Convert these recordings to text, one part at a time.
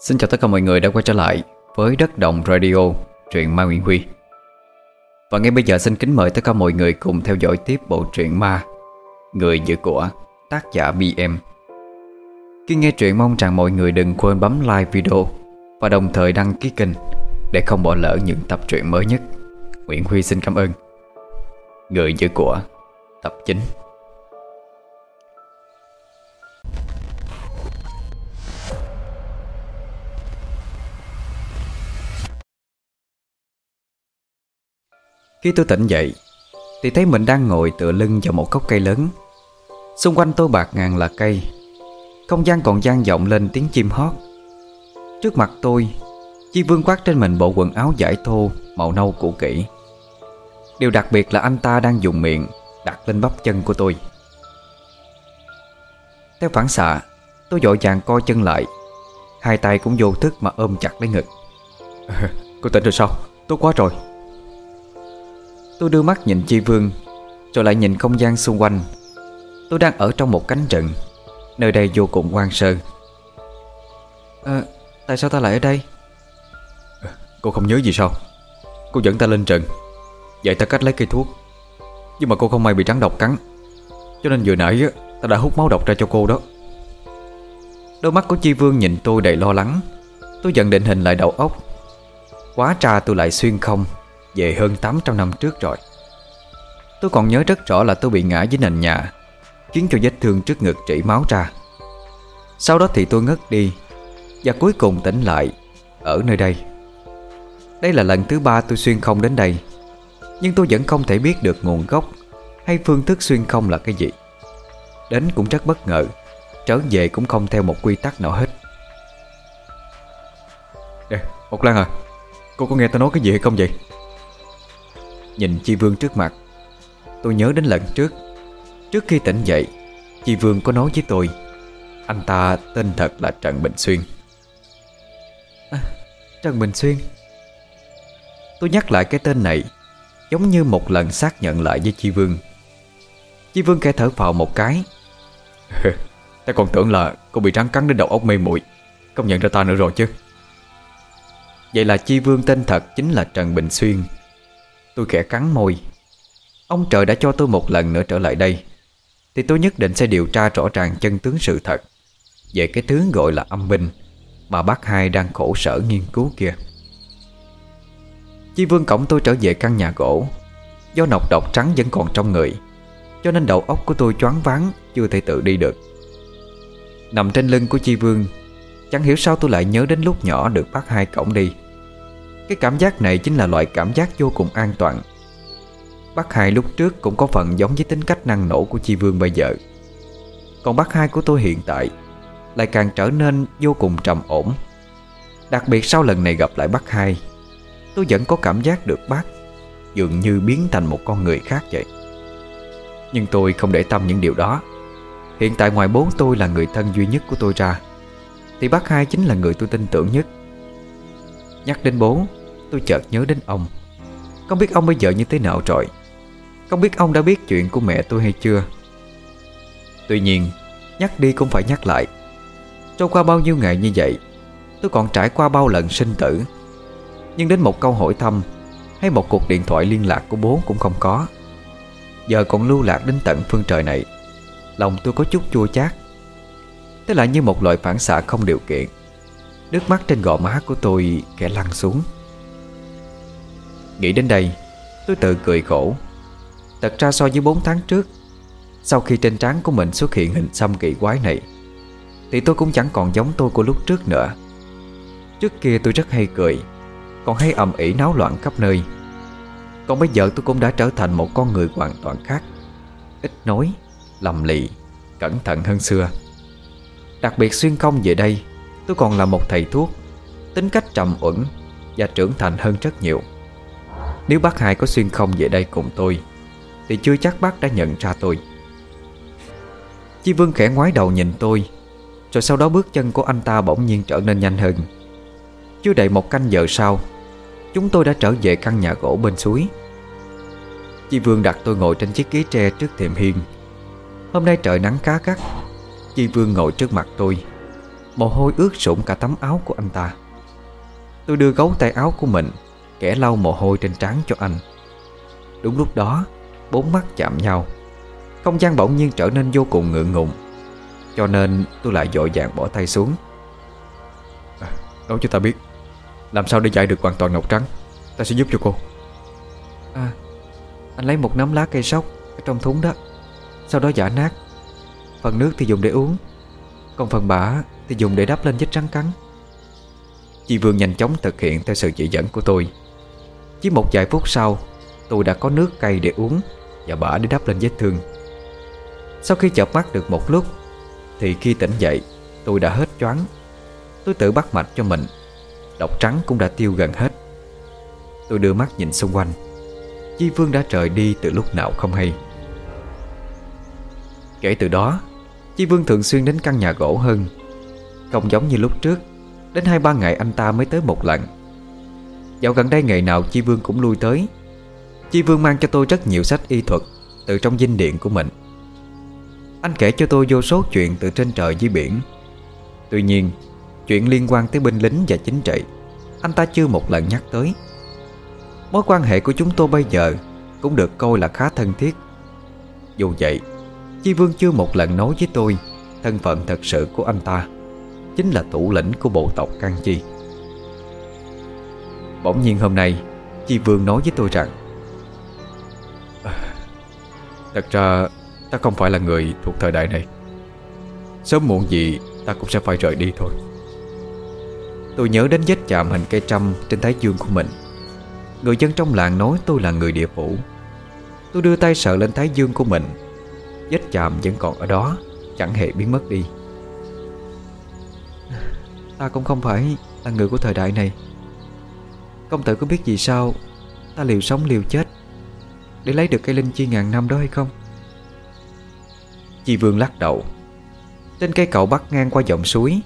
Xin chào tất cả mọi người đã quay trở lại với Đất Đồng Radio, truyện Ma Nguyễn Huy. Và ngay bây giờ xin kính mời tất cả mọi người cùng theo dõi tiếp bộ truyện Ma Người giữ của tác giả BM Khi nghe truyện mong rằng mọi người đừng quên bấm like video Và đồng thời đăng ký kênh để không bỏ lỡ những tập truyện mới nhất. Nguyễn Huy xin cảm ơn. Người giữ của tập 9 Khi tôi tỉnh dậy, Thì thấy mình đang ngồi tựa lưng vào một gốc cây lớn. Xung quanh tôi bạc ngàn là cây. Không gian còn gian vọng lên tiếng chim hót. Trước mặt tôi, Chi Vương quát trên mình bộ quần áo giải thô Màu nâu cũ kỹ. Điều đặc biệt là anh ta đang dùng miệng Đặt lên bắp chân của tôi. Theo phản xạ, Tôi dội vàng co chân lại. Hai tay cũng vô thức mà ôm chặt lấy ngực. Cô tỉnh rồi sao? Tốt quá rồi. Tôi đưa mắt nhìn Chi Vương Rồi lại nhìn không gian xung quanh. Tôi đang ở trong một cánh rừng Nơi đây vô cùng hoang sơ. À, Tại sao ta lại ở đây? Cô không nhớ gì sao? Cô dẫn ta lên rừng Vậy ta cách lấy cây thuốc. Nhưng mà cô không may bị rắn độc cắn Cho nên vừa nãy ta đã hút máu độc ra cho cô đó. Đôi mắt của Chi Vương nhìn tôi đầy lo lắng. Tôi dần định hình lại đầu óc. Quá tra tôi lại xuyên không về hơn 800 năm trước rồi. Tôi còn nhớ rất rõ là tôi bị ngã dưới nền nhà Khiến cho vết thương trước ngực chảy máu ra. Sau đó thì tôi ngất đi Và cuối cùng tỉnh lại Ở nơi đây. Đây là lần thứ ba tôi xuyên không đến đây Nhưng tôi vẫn không thể biết được nguồn gốc Hay phương thức xuyên không là cái gì. Đến cũng rất bất ngờ Trở về cũng không theo một quy tắc nào hết. Nè, Một Lan à Cô có nghe tôi nói cái gì hay không vậy? Nhìn Chi Vương trước mặt. Tôi nhớ đến lần trước Trước khi tỉnh dậy Chi Vương có nói với tôi Anh ta tên thật là Trần Bình Xuyên. À, Trần Bình Xuyên? Tôi nhắc lại cái tên này Giống như một lần xác nhận lại với Chi Vương. Chi Vương kẻ thở vào một cái. Ta còn tưởng là cô bị rắn cắn đến đầu óc mê muội Không nhận ra ta nữa rồi chứ. Vậy là Chi Vương tên thật chính là Trần Bình Xuyên. Tôi khẽ cắn môi. Ông trời đã cho tôi một lần nữa trở lại đây, Thì tôi nhất định sẽ điều tra rõ ràng chân tướng sự thật. Về cái thứ gọi là âm binh, Mà bác hai đang khổ sở nghiên cứu kia. Chi vương cổng tôi trở về căn nhà gỗ. Do nọc độc trắng vẫn còn trong người, Cho nên đầu óc của tôi choáng váng, Chưa thể tự đi được. Nằm trên lưng của Chi Vương, Chẳng hiểu sao tôi lại nhớ đến lúc nhỏ được bác hai cổng đi cái cảm giác này chính là loại cảm giác vô cùng an toàn. Bác hai lúc trước cũng có phần giống với tính cách năng nổ của Chi Vương bây giờ. Còn bác hai của tôi hiện tại Lại càng trở nên vô cùng trầm ổn. Đặc biệt sau lần này gặp lại bác hai, Tôi vẫn có cảm giác được bác Dường như biến thành một con người khác vậy. Nhưng tôi không để tâm những điều đó. Hiện tại ngoài bố tôi là người thân duy nhất của tôi ra, Thì bác hai chính là người tôi tin tưởng nhất. Nhắc đến bố Tôi chợt nhớ đến ông. Không biết ông bây giờ như thế nào rồi. Không biết ông đã biết chuyện của mẹ tôi hay chưa. Tuy nhiên, Nhắc đi cũng phải nhắc lại. Trôi qua bao nhiêu ngày như vậy, Tôi còn trải qua bao lần sinh tử. Nhưng đến một câu hỏi thăm, Hay một cuộc điện thoại liên lạc của bố cũng không có. Giờ còn lưu lạc đến tận phương trời này. Lòng tôi có chút chua chát. Thế là như một loại phản xạ không điều kiện. Nước mắt trên gò má của tôi kẻ lăn xuống. Nghĩ đến đây Tôi tự cười khổ. Thật ra so với 4 tháng trước Sau khi trên trán của mình xuất hiện hình xăm kỳ quái này Thì tôi cũng chẳng còn giống tôi của lúc trước nữa. Trước kia tôi rất hay cười Còn hay ầm ĩ náo loạn khắp nơi. Còn bây giờ tôi cũng đã trở thành một con người hoàn toàn khác Ít nói, lầm lì, cẩn thận hơn xưa. Đặc biệt xuyên không về đây Tôi còn là một thầy thuốc Tính cách trầm uẩn Và trưởng thành hơn rất nhiều nếu bác hai có xuyên không về đây cùng tôi, Thì chưa chắc bác đã nhận ra tôi. Chi Vương khẽ ngoái đầu nhìn tôi, Rồi sau đó bước chân của anh ta bỗng nhiên trở nên nhanh hơn. Chưa đầy một canh giờ sau, Chúng tôi đã trở về căn nhà gỗ bên suối. Chi Vương đặt tôi ngồi trên chiếc ghế tre trước thềm hiên. Hôm nay trời nắng cá cắt Chi Vương ngồi trước mặt tôi. Mồ hôi ướt sũng cả tấm áo của anh ta. Tôi đưa gấu tay áo của mình Kẻ lau mồ hôi trên trán cho anh. Đúng lúc đó Bốn mắt chạm nhau. Không gian bỗng nhiên trở nên vô cùng ngượng ngùng Cho nên tôi lại dội vàng bỏ tay xuống. À, Nói cho ta biết Làm sao để giải được hoàn toàn ngọc trắng? Ta sẽ giúp cho cô. À Anh lấy một nắm lá cây sóc Ở trong thúng đó. Sau đó giả nát. Phần nước thì dùng để uống Còn phần bã thì dùng để đắp lên vết rắn cắn. Chị Vương nhanh chóng thực hiện theo sự chỉ dẫn của tôi chỉ một vài phút sau, Tôi đã có nước cay để uống Và bã để đắp lên vết thương. Sau khi chợp mắt được một lúc, Thì khi tỉnh dậy, Tôi đã hết choáng. Tôi tự bắt mạch cho mình, Độc trắng cũng đã tiêu gần hết. Tôi đưa mắt nhìn xung quanh, Chi Vương đã rời đi từ lúc nào không hay. Kể từ đó, Chi Vương thường xuyên đến căn nhà gỗ hơn, Không giống như lúc trước. Đến hai ba ngày anh ta mới tới một lần. Dạo gần đây ngày nào Chi Vương cũng lui tới. Chi Vương mang cho tôi rất nhiều sách y thuật Từ trong dinh điện của mình. Anh kể cho tôi vô số chuyện từ trên trời dưới biển. Tuy nhiên, Chuyện liên quan tới binh lính và chính trị, Anh ta chưa một lần nhắc tới. Mối quan hệ của chúng tôi bây giờ Cũng được coi là khá thân thiết. Dù vậy, Chi Vương chưa một lần nói với tôi Thân phận thật sự của anh ta, Chính là thủ lĩnh của bộ tộc Can Chi. Bỗng nhiên hôm nay Chi Vương nói với tôi rằng, Thật ra, Ta không phải là người thuộc thời đại này. Sớm muộn gì, Ta cũng sẽ phải rời đi thôi. Tôi nhớ đến vết chạm hình cây trăm Trên thái dương của mình. Người dân trong làng nói tôi là người địa phủ. Tôi đưa tay sợ lên thái dương của mình. Vết chạm vẫn còn ở đó, Chẳng hề biến mất đi. Ta cũng không phải là người của thời đại này. Công tử có biết vì sao Ta liều sống liều chết Để lấy được cây linh chi ngàn năm đó hay không? Chi Vương lắc đầu. Trên cây cậu bắt ngang qua dòng suối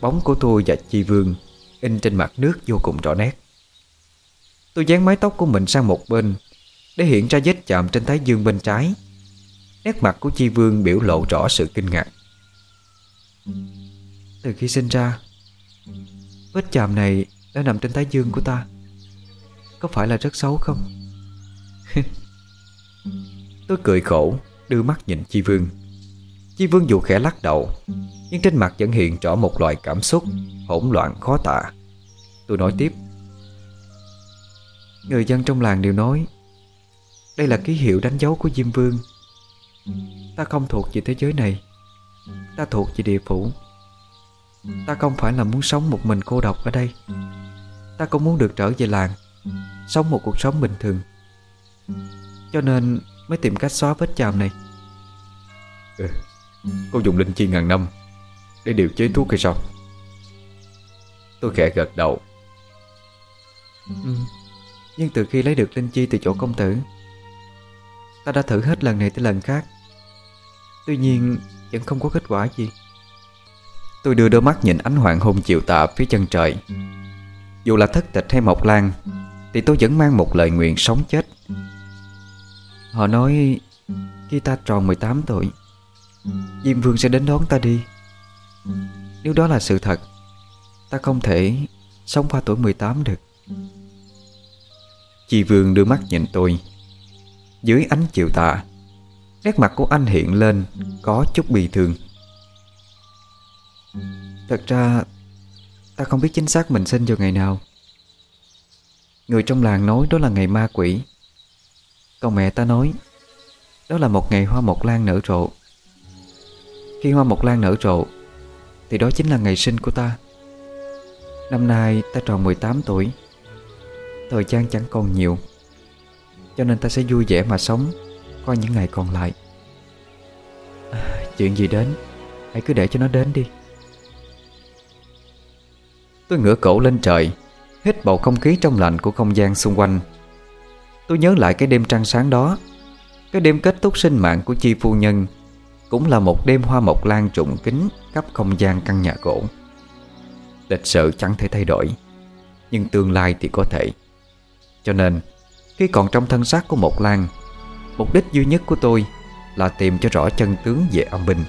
Bóng của tôi và Chi Vương In trên mặt nước vô cùng rõ nét. Tôi dán mái tóc của mình sang một bên Để hiện ra vết chạm trên thái dương bên trái. Nét mặt của Chi Vương biểu lộ rõ sự kinh ngạc. Từ khi sinh ra Vết chạm này đã nằm trên thái dương của ta. Có phải là rất xấu không? Tôi cười khổ, Đưa mắt nhìn Chi Vương. Chi Vương dù khẽ lắc đầu, Nhưng trên mặt vẫn hiện rõ một loại cảm xúc Hỗn loạn khó tả. Tôi nói tiếp. Người dân trong làng đều nói, Đây là ký hiệu đánh dấu của Diêm Vương. Ta không thuộc về thế giới này, Ta thuộc về địa phủ. Ta không phải là muốn sống một mình cô độc ở đây. Ta cũng muốn được trở về làng Sống một cuộc sống bình thường. Cho nên mới tìm cách xóa vết chàm này. Ừ, Cô dùng linh chi ngàn năm Để điều chế thuốc hay sao? Tôi khẽ gật đầu. Ừ, Nhưng từ khi lấy được linh chi từ chỗ công tử Ta đã thử hết lần này tới lần khác. Tuy nhiên vẫn không có kết quả gì. Tôi đưa đôi mắt nhìn ánh hoàng hôn chiều tà phía chân trời dù là thất tịch hay mộc lan Thì tôi vẫn mang một lời nguyện sống chết. Họ nói, Khi ta tròn 18 tuổi, Diêm Vương sẽ đến đón ta đi. Nếu đó là sự thật, Ta không thể sống qua tuổi 18 được. Chi Vương đưa mắt nhìn tôi. Dưới ánh chiều tà, Nét mặt của anh hiện lên Có chút bị thương. Thật ra Ta không biết chính xác mình sinh vào ngày nào. Người trong làng nói đó là ngày ma quỷ. Còn mẹ ta nói Đó là một ngày hoa mộc lan nở rộ. Khi hoa mộc lan nở rộ Thì đó chính là ngày sinh của ta. Năm nay ta tròn 18 tuổi. Thời gian chẳng còn nhiều Cho nên ta sẽ vui vẻ mà sống qua những ngày còn lại. À, Chuyện gì đến Hãy cứ để cho nó đến đi. Tôi ngửa cổ lên trời, Hít bầu không khí trong lạnh của không gian xung quanh. Tôi nhớ lại cái đêm trăng sáng đó. Cái đêm kết thúc sinh mạng của chi phu nhân Cũng là một đêm hoa mộc lan trụng kính Khắp không gian căn nhà gỗ Lịch sử chẳng thể thay đổi, Nhưng tương lai thì có thể. Cho nên, Khi còn trong thân xác của Mộc Lan, Mục đích duy nhất của tôi Là tìm cho rõ chân tướng về âm binh.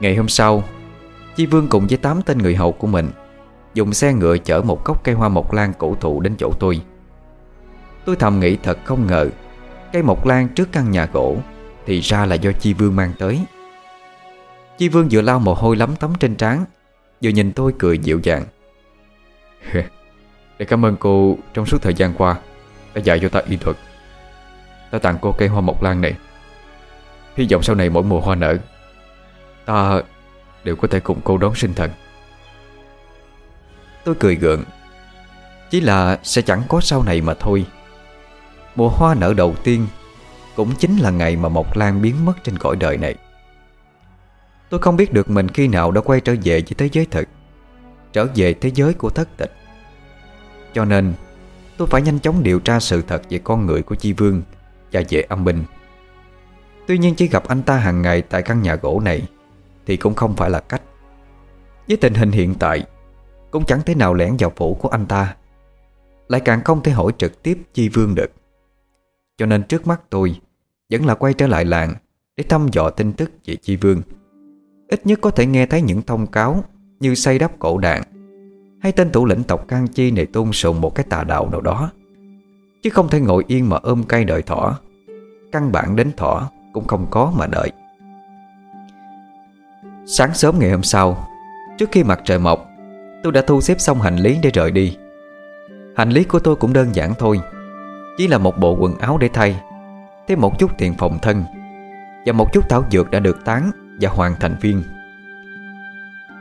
Ngày hôm sau Chi Vương cùng với 8 tên người hầu của mình Dùng xe ngựa chở một cốc cây hoa mộc lan cổ thụ đến chỗ tôi. Tôi thầm nghĩ thật không ngờ, Cây mộc lan trước căn nhà gỗ Thì ra là do Chi Vương mang tới. Chi Vương vừa lau mồ hôi lắm tấm trên trán, Vừa nhìn tôi cười dịu dàng. Để cảm ơn cô trong suốt thời gian qua Đã dạy cho ta y thuật. Ta tặng cô cây hoa mộc lan này. Hy vọng sau này mỗi mùa hoa nở, Ta đều có thể cùng cô đón sinh thần. Tôi cười gượng. Chỉ là sẽ chẳng có sau này mà thôi. Mùa hoa nở đầu tiên Cũng chính là ngày mà Mộc Lan biến mất trên cõi đời này. Tôi không biết được mình khi nào đã quay trở về với thế giới thực, Trở về thế giới của thất tịch. Cho nên, Tôi phải nhanh chóng điều tra sự thật về con người của Chi Vương Và về âm binh. Tuy nhiên, chỉ gặp anh ta hàng ngày tại căn nhà gỗ này thì cũng không phải là cách. Với tình hình hiện tại, Cũng chẳng thể nào lẻn vào phủ của anh ta, Lại càng không thể hỏi trực tiếp Chi Vương được. Cho nên trước mắt tôi, Vẫn là quay trở lại làng Để thăm dò tin tức về Chi Vương. Ít nhất có thể nghe thấy những thông cáo Như xây đắp cổ đạn Hay tên thủ lĩnh tộc Can Chi này tôn sùng một cái tà đạo nào đó. Chứ không thể ngồi yên mà ôm cây đợi thỏ, Căn bản đến thỏ cũng không có mà đợi. Sáng sớm ngày hôm sau, Trước khi mặt trời mọc, Tôi đã thu xếp xong hành lý để rời đi. Hành lý của tôi cũng đơn giản thôi, Chỉ là một bộ quần áo để thay, Thêm một chút tiền phòng thân Và một chút thảo dược đã được tán Và hoàn thành viên.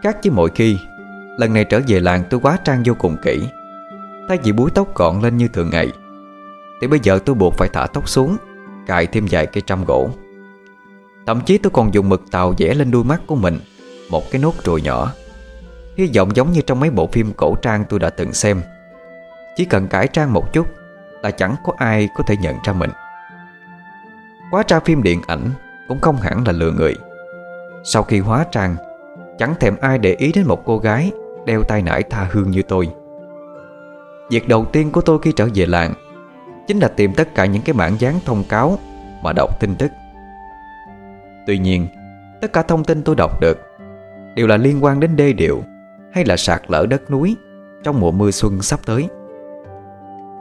Khác với mọi khi, Lần này trở về làng tôi quá trang vô cùng kỹ, Thay vì búi tóc gọn lên như thường ngày, Thì bây giờ tôi buộc phải thả tóc xuống, Cài thêm vài cây trăm gỗ. Thậm chí tôi còn dùng mực tàu vẽ lên đuôi mắt của mình, Một cái nốt ruồi nhỏ. Hy vọng giống như trong mấy bộ phim cổ trang tôi đã từng xem. Chỉ cần cải trang một chút Là chẳng có ai có thể nhận ra mình. Hóa tra phim điện ảnh Cũng không hẳn là lừa người. Sau khi hóa trang, Chẳng thèm ai để ý đến một cô gái Đeo tay nải tha hương như tôi. Việc đầu tiên của tôi khi trở về làng Chính là tìm tất cả những cái bản dán thông cáo Mà đọc tin tức. Tuy nhiên, Tất cả thông tin tôi đọc được Đều là liên quan đến đê điệu Hay là sạt lở đất núi Trong mùa mưa xuân sắp tới.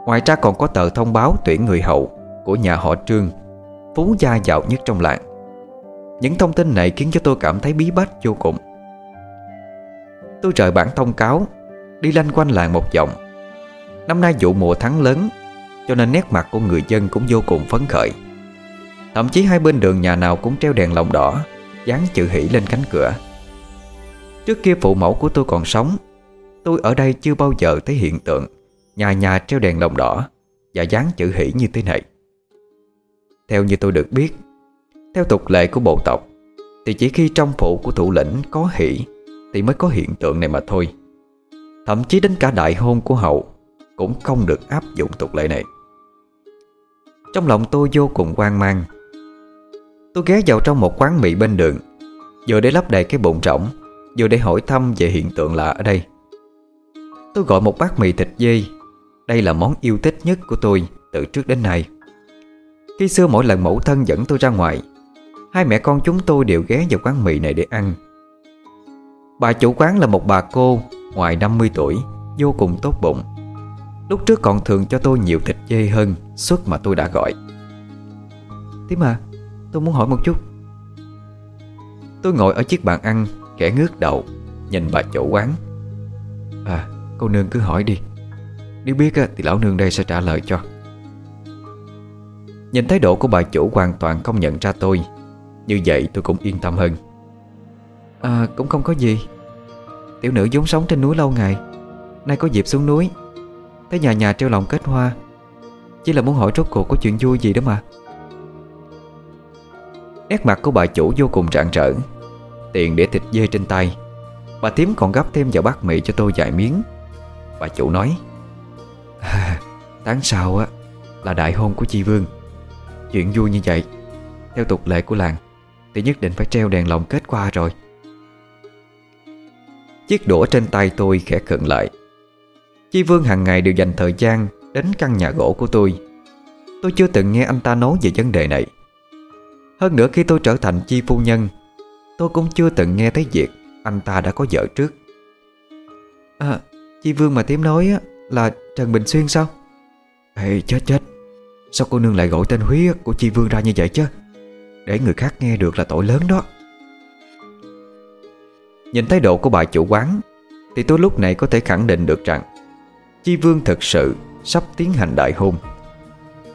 Ngoài ra còn có tờ thông báo tuyển người hậu Của nhà họ Trương, Phú gia giàu nhất trong làng. Những thông tin này khiến cho tôi cảm thấy bí bách vô cùng. Tôi rời bản thông cáo, Đi lanh quanh làng một vòng. Năm nay vụ mùa thắng lớn, Cho nên nét mặt của người dân cũng vô cùng phấn khởi. Thậm chí hai bên đường nhà nào cũng treo đèn lồng đỏ, Dán chữ hỷ lên cánh cửa. Trước kia phụ mẫu của tôi còn sống, Tôi ở đây chưa bao giờ thấy hiện tượng Nhà nhà treo đèn lồng đỏ Và dán chữ hỷ như thế này. Theo như tôi được biết, Theo tục lệ của bộ tộc, Thì chỉ khi trong phủ của thủ lĩnh có hỷ Thì mới có hiện tượng này mà thôi. Thậm chí đến cả đại hôn của hậu Cũng không được áp dụng tục lệ này. Trong lòng tôi vô cùng hoang mang Tôi ghé vào trong một quán mì bên đường. Vừa để lấp đầy cái bụng rỗng, Vừa để hỏi thăm về hiện tượng lạ ở đây. Tôi gọi một bát mì thịt dê. Đây là món yêu thích nhất của tôi Từ trước đến nay. Khi xưa mỗi lần mẫu thân dẫn tôi ra ngoài, Hai mẹ con chúng tôi đều ghé vào quán mì này để ăn. Bà chủ quán là một bà cô, Ngoài 50 tuổi, Vô cùng tốt bụng. Lúc trước còn thường cho tôi nhiều thịt dê hơn, Suất mà tôi đã gọi. Thế mà Tôi muốn hỏi một chút. Tôi ngồi ở chiếc bàn ăn Khẽ ngước đầu, Nhìn bà chủ quán. À cô nương cứ hỏi đi. Nếu biết thì lão nương đây sẽ trả lời cho. Nhìn thái độ của bà chủ hoàn toàn không nhận ra tôi. Như vậy tôi cũng yên tâm hơn. À cũng không có gì. Tiểu nữ vốn sống trên núi lâu ngày. Nay có dịp xuống núi. Thấy nhà nhà treo lòng kết hoa. Chỉ là muốn hỏi rốt cuộc có chuyện vui gì đó mà. Nét mặt của bà chủ vô cùng rạng rỡ. Tiền để thịt dê trên tay. Bà tím còn gấp thêm vào bát mì cho tôi vài miếng. Bà chủ nói à, Tháng sau á Là đại hôn của Chi Vương. Chuyện vui như vậy Theo tục lệ của làng Thì nhất định phải treo đèn lồng kết qua rồi. Chiếc đũa trên tay tôi khẽ khựng lại. Chi Vương hàng ngày đều dành thời gian Đến căn nhà gỗ của tôi. Tôi chưa từng nghe anh ta nói về vấn đề này hơn nữa khi tôi trở thành chi phu nhân Tôi cũng chưa từng nghe thấy việc Anh ta đã có vợ trước. À Chi Vương mà tím nói á, là Trần Bình Xuyên sao? Ê chết chết. Sao cô nương lại gọi tên Húy của Chi Vương ra như vậy chứ? Để người khác nghe được là tội lớn đó. Nhìn thái độ của bà chủ quán Thì tôi lúc này có thể khẳng định được rằng Chi Vương thực sự sắp tiến hành đại hôn.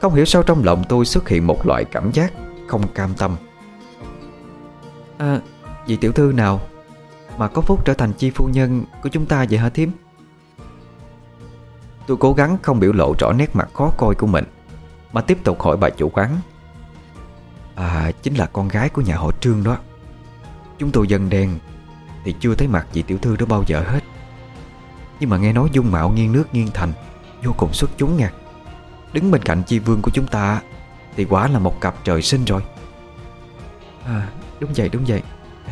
Không hiểu sao trong lòng tôi xuất hiện một loại cảm giác không cam tâm. À vị tiểu thư nào Mà có phúc trở thành chi phu nhân của chúng ta vậy hả thím? Tôi cố gắng không biểu lộ rõ nét mặt khó coi của mình, Mà tiếp tục hỏi bà chủ quán. À chính là con gái của nhà họ Trương đó. Chúng tôi dân đen Thì chưa thấy mặt vị tiểu thư đó bao giờ hết. Nhưng mà nghe nói dung mạo nghiêng nước nghiêng thành, Vô cùng xuất chúng nha. Đứng bên cạnh chi vương của chúng ta thì quả là một cặp trời sinh rồi. À đúng vậy đúng vậy.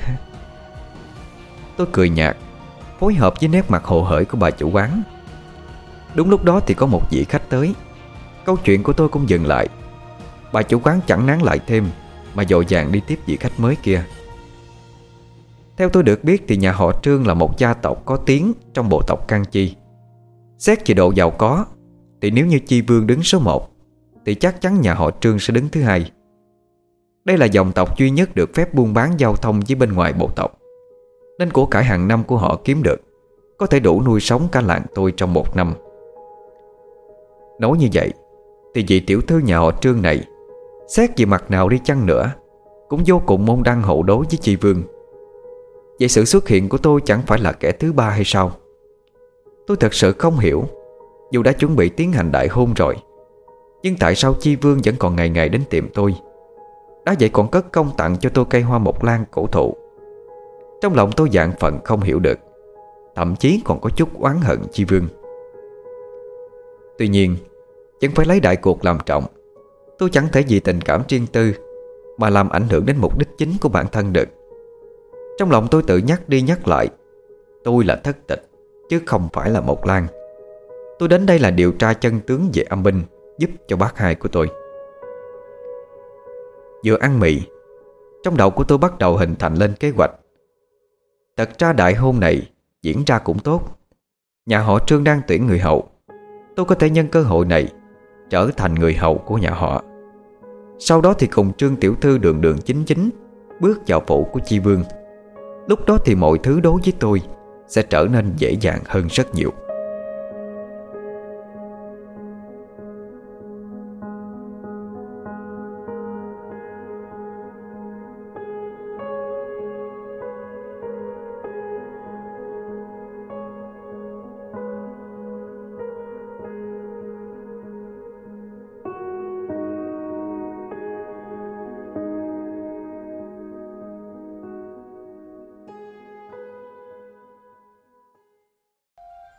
Tôi cười nhạt, Phối hợp với nét mặt hồ hởi của bà chủ quán. Đúng lúc đó thì có một vị khách tới. Câu chuyện của tôi cũng dừng lại. Bà chủ quán chẳng nán lại thêm, Mà dội dàng đi tiếp vị khách mới kia. Theo tôi được biết thì nhà họ Trương là một gia tộc có tiếng Trong bộ tộc Can Chi. Xét chỉ độ giàu có, Thì nếu như Chi Vương đứng số 1 thì chắc chắn nhà họ Trương sẽ đứng thứ hai. Đây là dòng tộc duy nhất được phép buôn bán giao thông với bên ngoài bộ tộc. Nên của cải hàng năm của họ kiếm được, Có thể đủ nuôi sống cả làng tôi trong một năm. Nói như vậy, Thì vị tiểu thư nhà họ Trương này, Xét về mặt nào đi chăng nữa, Cũng vô cùng môn đăng hậu đối với chị Vương. Vậy sự xuất hiện của tôi chẳng phải là kẻ thứ ba hay sao? Tôi thật sự không hiểu, Dù đã chuẩn bị tiến hành đại hôn rồi nhưng tại sao Chi Vương vẫn còn ngày ngày đến tiệm tôi? Đã vậy còn cất công tặng cho tôi cây hoa mộc lan cổ thụ. Trong lòng tôi dạng phận không hiểu được, Thậm chí còn có chút oán hận Chi Vương. Tuy nhiên, Vẫn phải lấy đại cuộc làm trọng. Tôi chẳng thể vì tình cảm riêng tư Mà làm ảnh hưởng đến mục đích chính của bản thân được. Trong lòng tôi tự nhắc đi nhắc lại, Tôi là thất tịch, Chứ không phải là mộc lan. Tôi đến đây là điều tra chân tướng về âm binh. Giúp cho bác hai của tôi. Vừa ăn mì, Trong đầu của tôi bắt đầu hình thành lên kế hoạch. Thật ra đại hôn này Diễn ra cũng tốt. Nhà họ Trương đang tuyển người hậu Tôi có thể nhân cơ hội này Trở thành người hậu của nhà họ. Sau đó thì cùng Trương Tiểu Thư đường đường chính chính Bước vào phủ của Chi Vương. Lúc đó thì mọi thứ đối với tôi Sẽ trở nên dễ dàng hơn rất nhiều.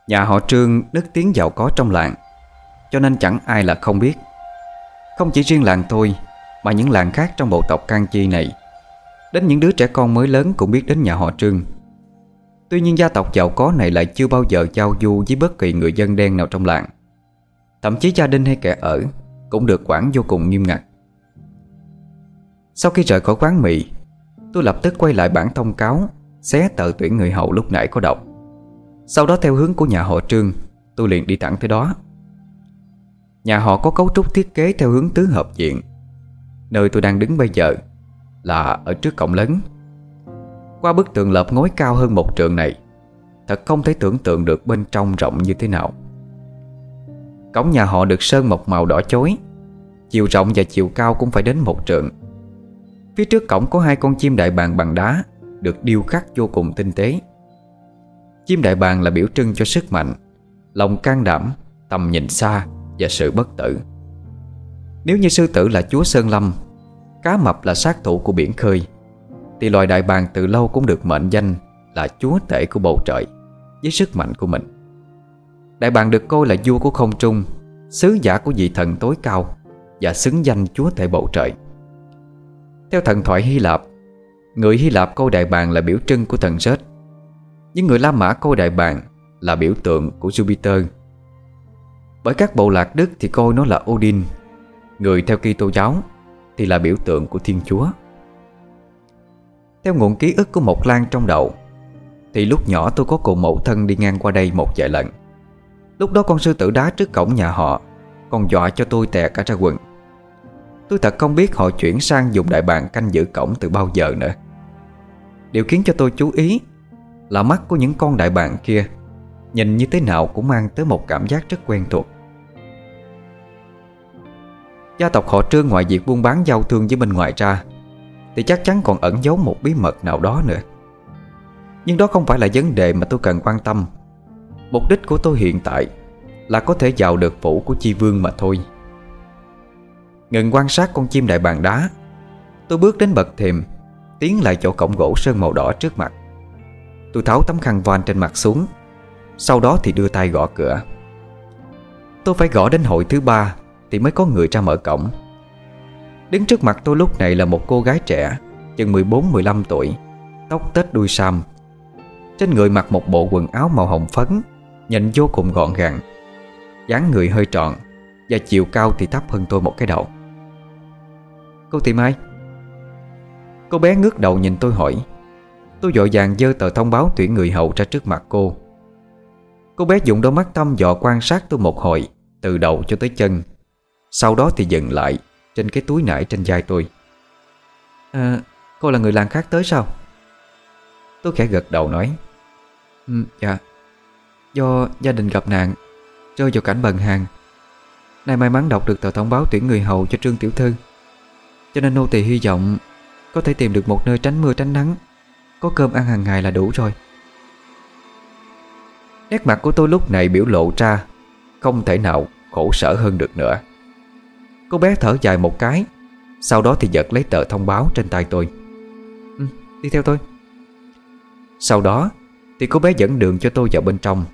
Nhà họ Trương nức tiếng giàu có trong làng, Cho nên chẳng ai là không biết. Không chỉ riêng làng tôi, Mà những làng khác trong bộ tộc Can Chi này, Đến những đứa trẻ con mới lớn cũng biết đến nhà họ Trương. Tuy nhiên gia tộc giàu có này lại chưa bao giờ giao du với bất kỳ người dân đen nào trong làng. Thậm chí gia đình hay kẻ ở Cũng được quản vô cùng nghiêm ngặt. Sau khi rời khỏi quán mì, Tôi lập tức quay lại bản thông cáo Xé tờ tuyển người hậu lúc nãy có đọc sau đó theo hướng của nhà họ Trương, Tôi liền đi thẳng tới đó. Nhà họ có cấu trúc thiết kế theo hướng tứ hợp diện. Nơi tôi đang đứng bây giờ Là ở trước cổng lớn. Qua bức tường lợp ngói cao hơn một trường này, Thật không thể tưởng tượng được bên trong rộng như thế nào. Cổng nhà họ được sơn một màu đỏ chói, Chiều rộng và chiều cao cũng phải đến một trượng. Phía trước cổng có hai con chim đại bàng bằng đá, Được điêu khắc vô cùng tinh tế. Chim đại bàng là biểu trưng cho sức mạnh, Lòng can đảm, Tầm nhìn xa Và sự bất tử. Nếu như sư tử là chúa Sơn Lâm, Cá mập là sát thủ của biển khơi, Thì loài đại bàng từ lâu cũng được mệnh danh Là chúa tể của bầu trời Với sức mạnh của mình. Đại bàng được coi là vua của không trung, Sứ giả của vị thần tối cao Và xứng danh chúa tể bầu trời. Theo thần thoại Hy Lạp, Người Hy Lạp coi đại bàng là biểu trưng của thần Sết những người La Mã coi đại bàng là biểu tượng của Jupiter. Bởi các bộ lạc Đức thì coi nó là Odin. Người theo Kitô giáo thì là biểu tượng của Thiên Chúa. Theo nguồn ký ức của Mộc Lan trong đầu, Thì lúc nhỏ tôi có cùng mẫu thân đi ngang qua đây một vài lần. Lúc đó con sư tử đá trước cổng nhà họ, Còn dọa cho tôi tè cả ra quần. Tôi thật không biết họ chuyển sang dùng đại bàng canh giữ cổng từ bao giờ nữa. Điều khiến cho tôi chú ý là mắt của những con đại bàng kia, Nhìn như thế nào cũng mang tới một cảm giác rất quen thuộc. Gia tộc họ trương ngoài việc buôn bán giao thương với bên ngoài ra, Thì chắc chắn còn ẩn giấu một bí mật nào đó nữa. Nhưng đó không phải là vấn đề mà tôi cần quan tâm. Mục đích của tôi hiện tại Là có thể vào được phủ của chi vương mà thôi. Ngừng quan sát con chim đại bàng đá, Tôi bước đến bậc thềm, Tiến lại chỗ cổng gỗ sơn màu đỏ trước mặt. Tôi tháo tấm khăn voan trên mặt xuống. Sau đó thì đưa tay gõ cửa. Tôi phải gõ đến hội thứ ba Thì mới có người ra mở cổng. Đứng trước mặt tôi lúc này là một cô gái trẻ, Chừng 14-15 tuổi, Tóc tết đuôi sam. Trên người mặc một bộ quần áo màu hồng phấn, Nhìn vô cùng gọn gàng. Dáng người hơi tròn Và chiều cao thì thấp hơn tôi một cái đầu. Cô tìm ai? Cô bé ngước đầu nhìn tôi hỏi. Tôi dội vàng dơ tờ thông báo tuyển người hậu ra trước mặt cô. Cô bé dùng đôi mắt thăm dò quan sát tôi một hồi Từ đầu cho tới chân. Sau đó thì dừng lại Trên cái túi nải trên vai tôi. À cô là người làng khác tới sao? Tôi khẽ gật đầu nói ừ, Dạ. Do gia đình gặp nạn Rơi vào cảnh bần hàng. Nay may mắn đọc được tờ thông báo tuyển người hầu cho Trương Tiểu Thư. Cho nên nô tỳ hy vọng Có thể tìm được một nơi tránh mưa tránh nắng có cơm ăn hàng ngày là đủ rồi. Nét mặt của tôi lúc này biểu lộ ra Không thể nào khổ sở hơn được nữa. Cô bé thở dài một cái Sau đó thì giật lấy tờ thông báo trên tay tôi. Ừ, Đi theo tôi. Sau đó Thì cô bé dẫn đường cho tôi vào bên trong.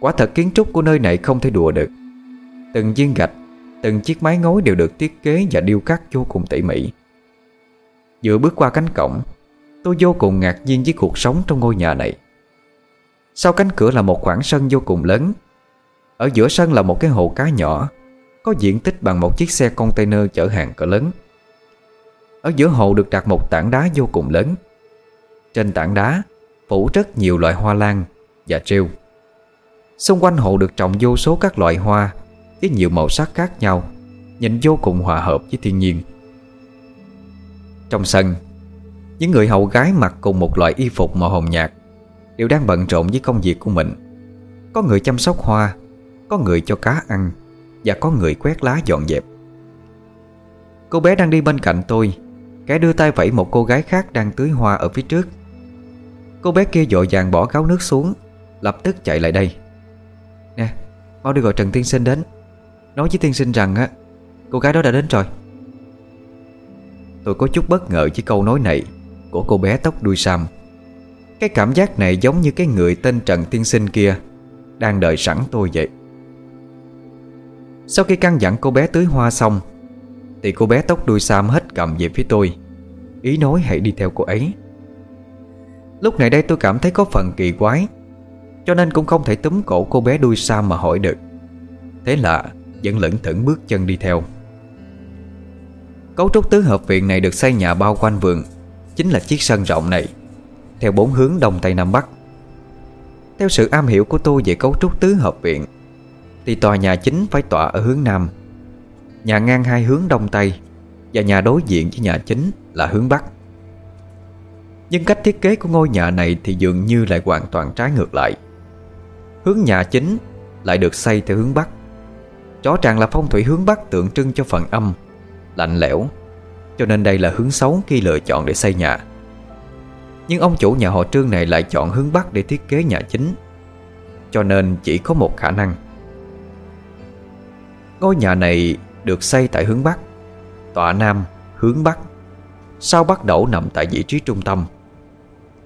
Quả thật kiến trúc của nơi này không thể đùa được. Từng viên gạch Từng chiếc mái ngói đều được thiết kế và điêu khắc vô cùng tỉ mỉ. Vừa bước qua cánh cổng Tôi vô cùng ngạc nhiên với cuộc sống trong ngôi nhà này. Sau cánh cửa là một khoảng sân vô cùng lớn. Ở giữa sân là một cái hồ cá nhỏ, Có diện tích bằng một chiếc xe container chở hàng cỡ lớn. Ở giữa hồ được đặt một tảng đá vô cùng lớn. Trên tảng đá, phủ rất nhiều loại hoa lan và treo. Xung quanh hồ được trồng vô số các loại hoa Với nhiều màu sắc khác nhau, Nhìn vô cùng hòa hợp với thiên nhiên. Trong sân những người hầu gái mặc cùng một loại y phục màu hồng nhạt Đều đang bận rộn với công việc của mình. Có người chăm sóc hoa, Có người cho cá ăn, Và có người quét lá dọn dẹp. Cô bé đang đi bên cạnh tôi, Kẻ đưa tay vẫy một cô gái khác đang tưới hoa ở phía trước. Cô bé kia dội vàng bỏ gáo nước xuống, Lập tức chạy lại đây. Nè, Mau đi gọi Trần Tiên Sinh đến. Nói với Tiên Sinh rằng á, Cô gái đó đã đến rồi. Tôi có chút bất ngờ với câu nói này. Của cô bé tóc đuôi sam. Cái cảm giác này giống như cái người tên Trần Tiên Sinh kia, Đang đợi sẵn tôi vậy. Sau khi căn dặn cô bé tưới hoa xong, Thì cô bé tóc đuôi sam hết cầm về phía tôi, Ý nói hãy đi theo cô ấy. Lúc này đây tôi cảm thấy có phần kỳ quái, cho nên cũng không thể túm cổ cô bé đuôi sam mà hỏi được. Thế là vẫn lững thững bước chân đi theo. Cấu trúc tứ hợp viện này được xây nhà bao quanh vườn Chính là chiếc sân rộng này, Theo bốn hướng đông tây nam bắc. Theo sự am hiểu của tôi về cấu trúc tứ hợp viện, Thì tòa nhà chính phải tọa ở hướng nam, Nhà ngang hai hướng đông tây Và nhà đối diện với nhà chính là hướng bắc. Nhưng cách thiết kế của ngôi nhà này thì dường như lại hoàn toàn trái ngược lại. Hướng nhà chính lại được xây theo hướng Bắc. Rõ ràng là phong thủy hướng Bắc tượng trưng cho phần âm, Lạnh lẽo. Cho nên đây là hướng xấu khi lựa chọn để xây nhà. Nhưng ông chủ nhà họ Trương này lại chọn hướng Bắc để thiết kế nhà chính. Cho nên chỉ có một khả năng. Ngôi nhà này được xây tại hướng Bắc. Tọa Nam, hướng Bắc. Sau Bắc đổ nằm tại vị trí trung tâm.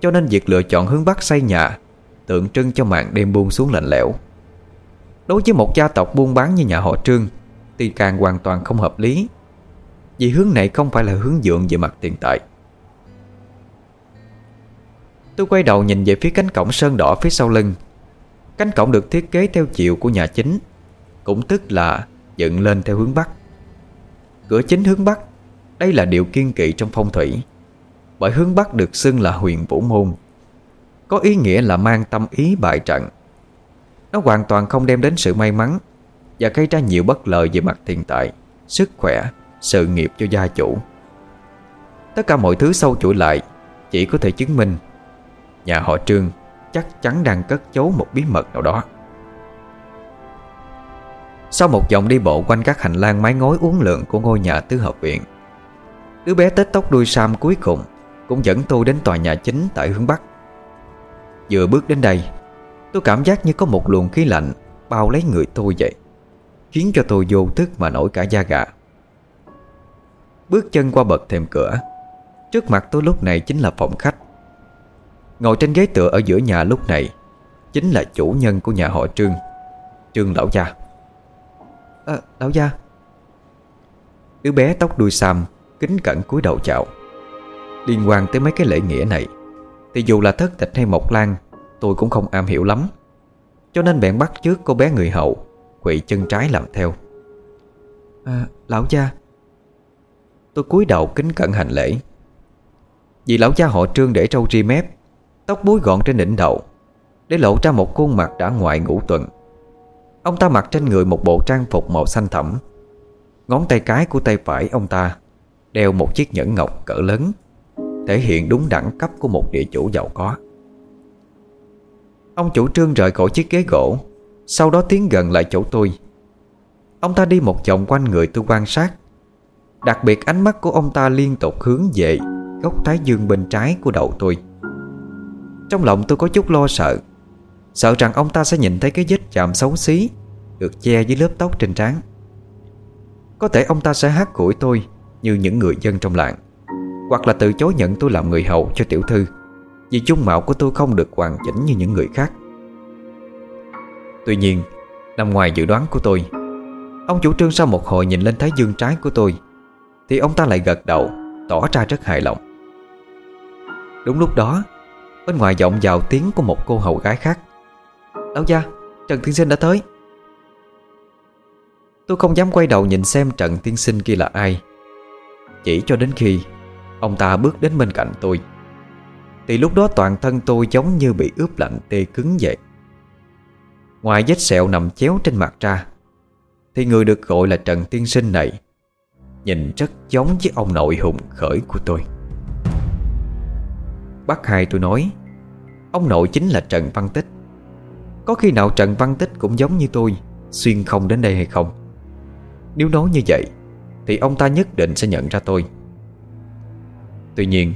Cho nên việc lựa chọn hướng Bắc xây nhà Tượng trưng cho màn đêm buông xuống lạnh lẽo. Đối với một gia tộc buôn bán như nhà họ Trương Thì càng hoàn toàn không hợp lý. Vì hướng này không phải là hướng dượng về mặt tiền tài. Tôi quay đầu nhìn về phía cánh cổng sơn đỏ phía sau lưng. Cánh cổng được thiết kế theo chiều của nhà chính Cũng tức là dựng lên theo hướng Bắc. Cửa chính hướng Bắc Đây là điều kiên kỵ trong phong thủy Bởi hướng Bắc được xưng là huyền Vũ Môn. Có ý nghĩa là mang tâm ý bại trận. Nó hoàn toàn không đem đến sự may mắn Và gây ra nhiều bất lợi về mặt tiền tài Sức khỏe, sự nghiệp cho gia chủ. Tất cả mọi thứ sâu chuỗi lại, Chỉ có thể chứng minh Nhà họ Trương chắc chắn đang cất giấu một bí mật nào đó. Sau một vòng đi bộ quanh các hành lang mái ngói uốn lượn của ngôi nhà tứ hợp viện, Đứa bé tết tóc đuôi sam cuối cùng Cũng dẫn tôi đến tòa nhà chính tại hướng Bắc. Vừa bước đến đây, Tôi cảm giác như có một luồng khí lạnh Bao lấy người tôi vậy, Khiến cho tôi vô thức mà nổi cả da gà. Bước chân qua bậc thềm cửa. Trước mặt tôi lúc này chính là phòng khách. Ngồi trên ghế tựa ở giữa nhà lúc này Chính là chủ nhân của nhà họ Trương. Trương Lão Gia. À, Lão Gia. Đứa bé tóc đuôi sam Kính cẩn cúi đầu chào. Liên quan tới mấy cái lễ nghĩa này Thì dù là thất tịch hay mộc lan Tôi cũng không am hiểu lắm. Cho nên bèn bắt trước cô bé người hậu Quỵ chân trái làm theo. À, Lão gia Tôi cúi đầu kính cẩn hành lễ. Vì lão cha họ trương để trâu ri mép, Tóc búi gọn trên đỉnh đầu, Để lộ ra một khuôn mặt đã ngoại ngũ tuần. Ông ta mặc trên người một bộ trang phục màu xanh thẳm. Ngón tay cái của tay phải ông ta Đeo một chiếc nhẫn ngọc cỡ lớn, Thể hiện đúng đẳng cấp của một địa chủ giàu có. Ông chủ trương rời khỏi chiếc ghế gỗ, Sau đó tiến gần lại chỗ tôi. Ông ta đi một vòng quanh người tôi quan sát. Đặc biệt ánh mắt của ông ta liên tục hướng về Góc thái dương bên trái của đầu tôi. Trong lòng tôi có chút lo sợ. Sợ rằng ông ta sẽ nhìn thấy cái vết chạm xấu xí Được che dưới lớp tóc trên trán. Có thể ông ta sẽ hát củi tôi Như những người dân trong làng, Hoặc là từ chối nhận tôi làm người hầu cho tiểu thư, Vì dung mạo của tôi không được hoàn chỉnh như những người khác. Tuy nhiên, Nằm ngoài dự đoán của tôi, Ông chủ trương sau một hồi nhìn lên thái dương trái của tôi thì ông ta lại gật đầu, Tỏ ra rất hài lòng. Đúng lúc đó, Bên ngoài vọng vào tiếng của một cô hầu gái khác. Lão gia, Trần Tiên Sinh đã tới. Tôi không dám quay đầu nhìn xem Trần Tiên Sinh kia là ai. Chỉ cho đến khi Ông ta bước đến bên cạnh tôi, Thì lúc đó toàn thân tôi giống như bị ướp lạnh tê cứng vậy. Ngoài vết sẹo nằm chéo trên mặt ra, Thì người được gọi là Trần Tiên Sinh này Nhìn rất giống với ông nội hùng khởi của tôi. Bác hai tôi nói, Ông nội chính là Trần Văn Tích. Có khi nào Trần Văn Tích cũng giống như tôi, Xuyên không đến đây hay không? Nếu nói như vậy, Thì ông ta nhất định sẽ nhận ra tôi. Tuy nhiên,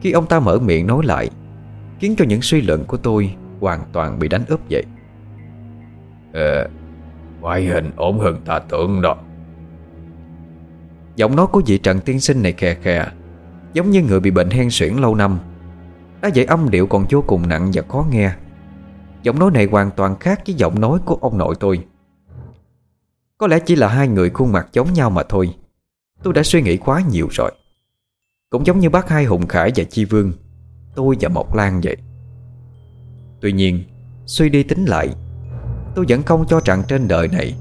Khi ông ta mở miệng nói lại, Khiến cho những suy luận của tôi Hoàn toàn bị đánh úp vậy Ờ Ngoại hình ổn hơn ta tưởng đó. Giọng nói của vị Trần Tiên Sinh này khè khè, Giống như người bị bệnh hen suyễn lâu năm. Đã vậy âm điệu còn vô cùng nặng và khó nghe. Giọng nói này hoàn toàn khác với giọng nói của ông nội tôi. Có lẽ chỉ là hai người khuôn mặt giống nhau mà thôi. Tôi đã suy nghĩ quá nhiều rồi. Cũng giống như bác hai Hùng Khải và Chi Vương, Tôi và Mộc Lan vậy. Tuy nhiên, Suy đi tính lại, Tôi vẫn không cho rằng trên đời này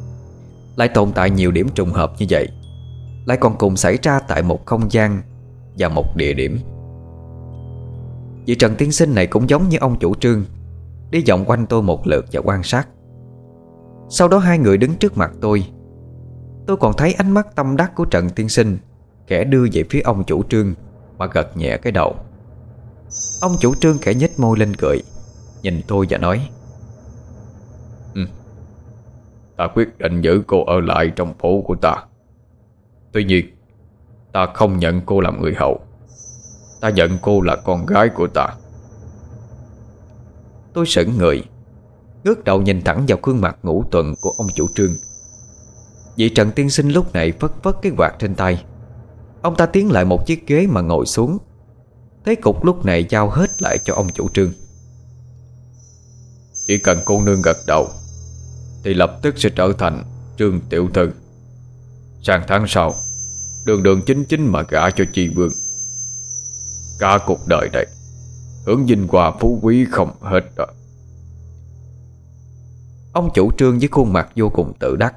Lại tồn tại nhiều điểm trùng hợp như vậy. Lại còn cùng xảy ra tại một không gian Và một địa điểm. Vị Trần Tiên Sinh này cũng giống như ông chủ trương Đi vòng quanh tôi một lượt và quan sát. Sau đó hai người đứng trước mặt tôi. Tôi còn thấy ánh mắt tâm đắc của Trần Tiên Sinh Kẻ đưa về phía ông chủ trương Mà gật nhẹ cái đầu. Ông chủ trương kẻ nhếch môi lên cười Nhìn tôi và nói ừ, Ta quyết định giữ cô ở lại trong phố của ta. Tuy nhiên, Ta không nhận cô làm người hậu Ta nhận cô là con gái của ta. Tôi sững người, Ngước đầu nhìn thẳng vào khuôn mặt ngũ tuần của ông chủ trương. Vị Trần Tiên Sinh lúc này phất phất cái quạt trên tay. Ông ta tiến lại một chiếc ghế mà ngồi xuống. Thế cục lúc này giao hết lại cho ông chủ trương. Chỉ cần cô nương gật đầu, Thì lập tức sẽ trở thành Trương Tiểu Thư. Sang tháng sau, Đường đường chính chính mà gả cho Chi Vương. Cả cuộc đời này Hưởng vinh hoa phú quý không hết đó. Ông chủ trương với khuôn mặt vô cùng tự đắc,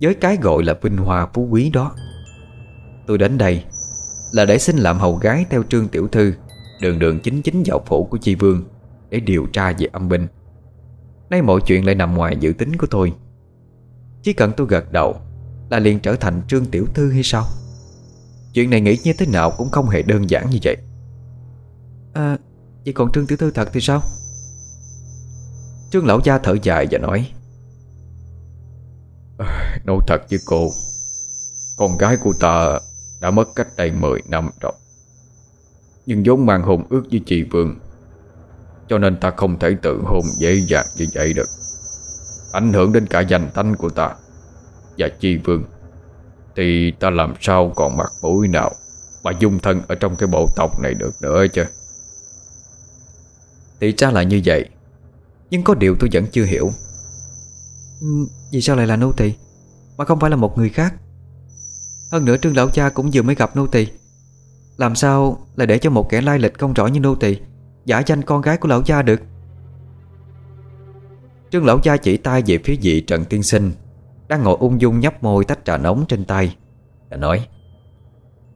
Với cái gọi là vinh hoa phú quý đó. Tôi đến đây Là để xin làm hầu gái theo trương tiểu thư, Đường đường chính chính vào phủ của chi vương Để điều tra về âm binh. Nay mọi chuyện lại nằm ngoài dự tính của tôi. Chỉ cần tôi gật đầu là liền trở thành trương tiểu thư hay sao? Chuyện này nghĩ như thế nào Cũng không hề đơn giản như vậy. À Vậy còn trương tiểu thư thật thì sao? Trương lão gia thở dài và nói ờ, Nói thật với cô, Con gái của ta đã mất cách đây 10 năm rồi. Nhưng vốn mang hồn ước với chị Vương, Cho nên ta không thể tự hôn dễ dàng như vậy được. Ảnh hưởng đến cả danh tánh của ta. Và chi Vương. Thì ta làm sao còn mặt mũi nào Mà dung thân ở trong cái bộ tộc này được nữa chứ? Thì ra là như vậy. Nhưng có điều tôi vẫn chưa hiểu. Ừ, Vì sao lại là nô tỳ Mà không phải là một người khác? Hơn nữa trương lão cha cũng vừa mới gặp nô tỳ. Làm sao lại để cho một kẻ lai lịch không rõ như nô tỳ Giả danh con gái của lão cha được? Trương lão cha chỉ tay về phía vị Trần Tiên Sinh đang ngồi ung dung nhấp môi tách trà nóng trên tay. Đã nói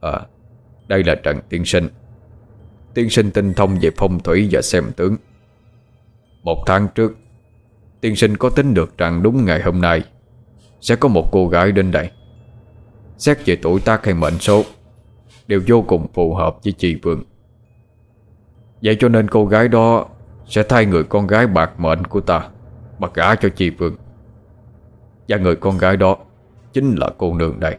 À Đây là Trần Tiên Sinh. Tiên sinh tinh thông về phong thủy và xem tướng. Một tháng trước, Tiên sinh có tính được rằng đúng ngày hôm nay Sẽ có một cô gái đến đây. Xét về tuổi tác hay mệnh số, Đều vô cùng phù hợp với chị Vương. Vậy cho nên cô gái đó Sẽ thay người con gái bạc mệnh của ta Mà gả cho chị Vương. Và người con gái đó Chính là cô nương đây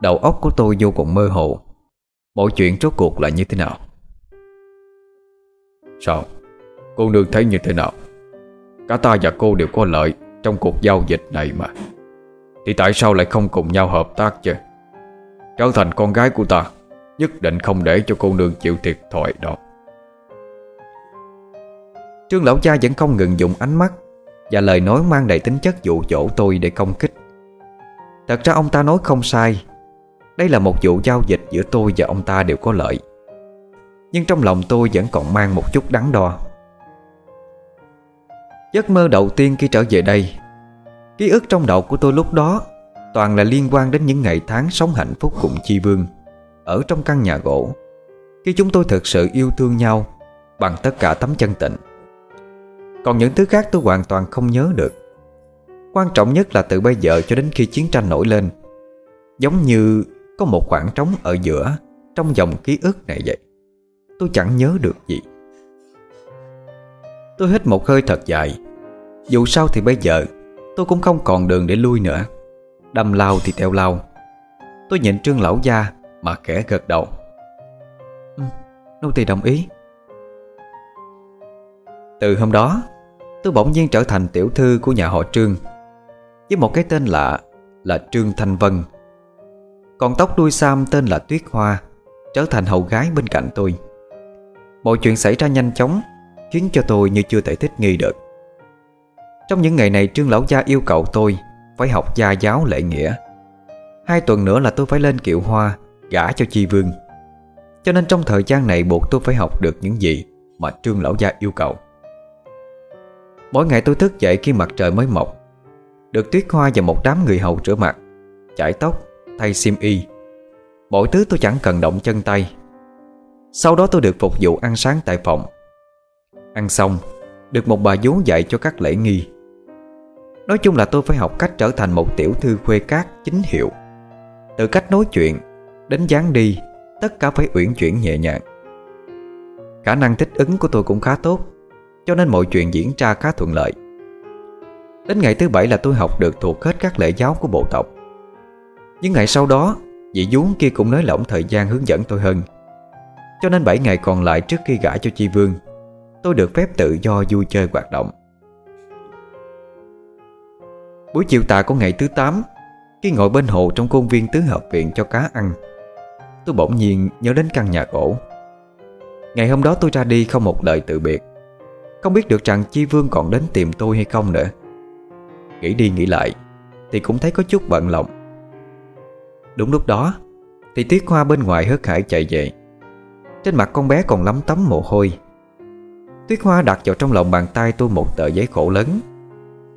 Đầu óc của tôi vô cùng mơ hồ. Mọi chuyện rốt cuộc là như thế nào? Sao? Cô nương thấy như thế nào? Cả ta và cô đều có lợi Trong cuộc giao dịch này mà. Thì tại sao lại không cùng nhau hợp tác chứ? Trở thành con gái của ta Nhất định không để cho cô nương chịu thiệt thòi đó. Trương lão cha vẫn không ngừng dùng ánh mắt và lời nói mang đầy tính chất dụ dỗ tôi để công kích. Thật ra ông ta nói không sai. Đây là một vụ giao dịch giữa tôi và ông ta đều có lợi. Nhưng trong lòng tôi vẫn còn mang một chút đắn đo. Giấc mơ đầu tiên khi trở về đây, Ký ức trong đầu của tôi lúc đó Toàn là liên quan đến những ngày tháng sống hạnh phúc cùng Chi Vương Ở trong căn nhà gỗ, Khi chúng tôi thực sự yêu thương nhau Bằng tất cả tấm chân tịnh còn những thứ khác tôi hoàn toàn không nhớ được. Quan trọng nhất là từ bây giờ cho đến khi chiến tranh nổi lên Giống như có một khoảng trống ở giữa Trong dòng ký ức này vậy. Tôi chẳng nhớ được gì. Tôi hít một hơi thật dài. Dù sao thì bây giờ Tôi cũng không còn đường để lui nữa. Đâm lao thì theo lao. Tôi nhìn trương lão gia Mà khẽ gật đầu. Ừ, Nô tỳ đồng ý. Từ hôm đó Tôi bỗng nhiên trở thành tiểu thư của nhà họ Trương, Với một cái tên lạ Là Trương Thanh Vân. Còn tóc đuôi sam tên là Tuyết Hoa, Trở thành hậu gái bên cạnh tôi. Mọi chuyện xảy ra nhanh chóng, Khiến cho tôi như chưa thể thích nghi được. Trong những ngày này, Trương Lão Gia yêu cầu tôi Phải học gia giáo lễ nghĩa. Hai tuần nữa là tôi phải lên kiệu hoa, Gả cho Chi Vương. Cho nên trong thời gian này buộc tôi phải học được những gì Mà Trương Lão Gia yêu cầu. Mỗi ngày tôi thức dậy khi mặt trời mới mọc. Được tuyết hoa và một đám người hầu rửa mặt Chải tóc, thay xiêm y. Mọi thứ tôi chẳng cần động chân tay. Sau đó tôi được phục vụ ăn sáng tại phòng. Ăn xong Được một bà vú dạy cho các lễ nghi. Nói chung là tôi phải học cách trở thành một tiểu thư khuê cát chính hiệu. Từ cách nói chuyện Đến dáng đi Tất cả phải uyển chuyển nhẹ nhàng. Khả năng thích ứng của tôi cũng khá tốt. Cho nên mọi chuyện diễn ra khá thuận lợi. Đến ngày thứ bảy là tôi học được thuộc hết các lễ giáo của bộ tộc. Những ngày sau đó, Vị vốn kia cũng nới lỏng thời gian hướng dẫn tôi hơn. Cho nên 7 ngày còn lại trước khi gả cho Chi Vương, Tôi được phép tự do vui chơi hoạt động. Buổi chiều tà của ngày thứ 8 Khi ngồi bên hồ trong khuôn viên tứ hợp viện cho cá ăn, Tôi bỗng nhiên nhớ đến căn nhà cổ. Ngày hôm đó tôi ra đi không một lời từ biệt. Không biết được rằng Chi Vương còn đến tìm tôi hay không nữa. Nghĩ đi nghĩ lại Thì cũng thấy có chút bận lòng. Đúng lúc đó Thì Tuyết Hoa bên ngoài hớt hải chạy về. Trên mặt con bé còn lắm tấm mồ hôi. Tuyết Hoa đặt vào trong lòng bàn tay tôi một tờ giấy khổ lớn.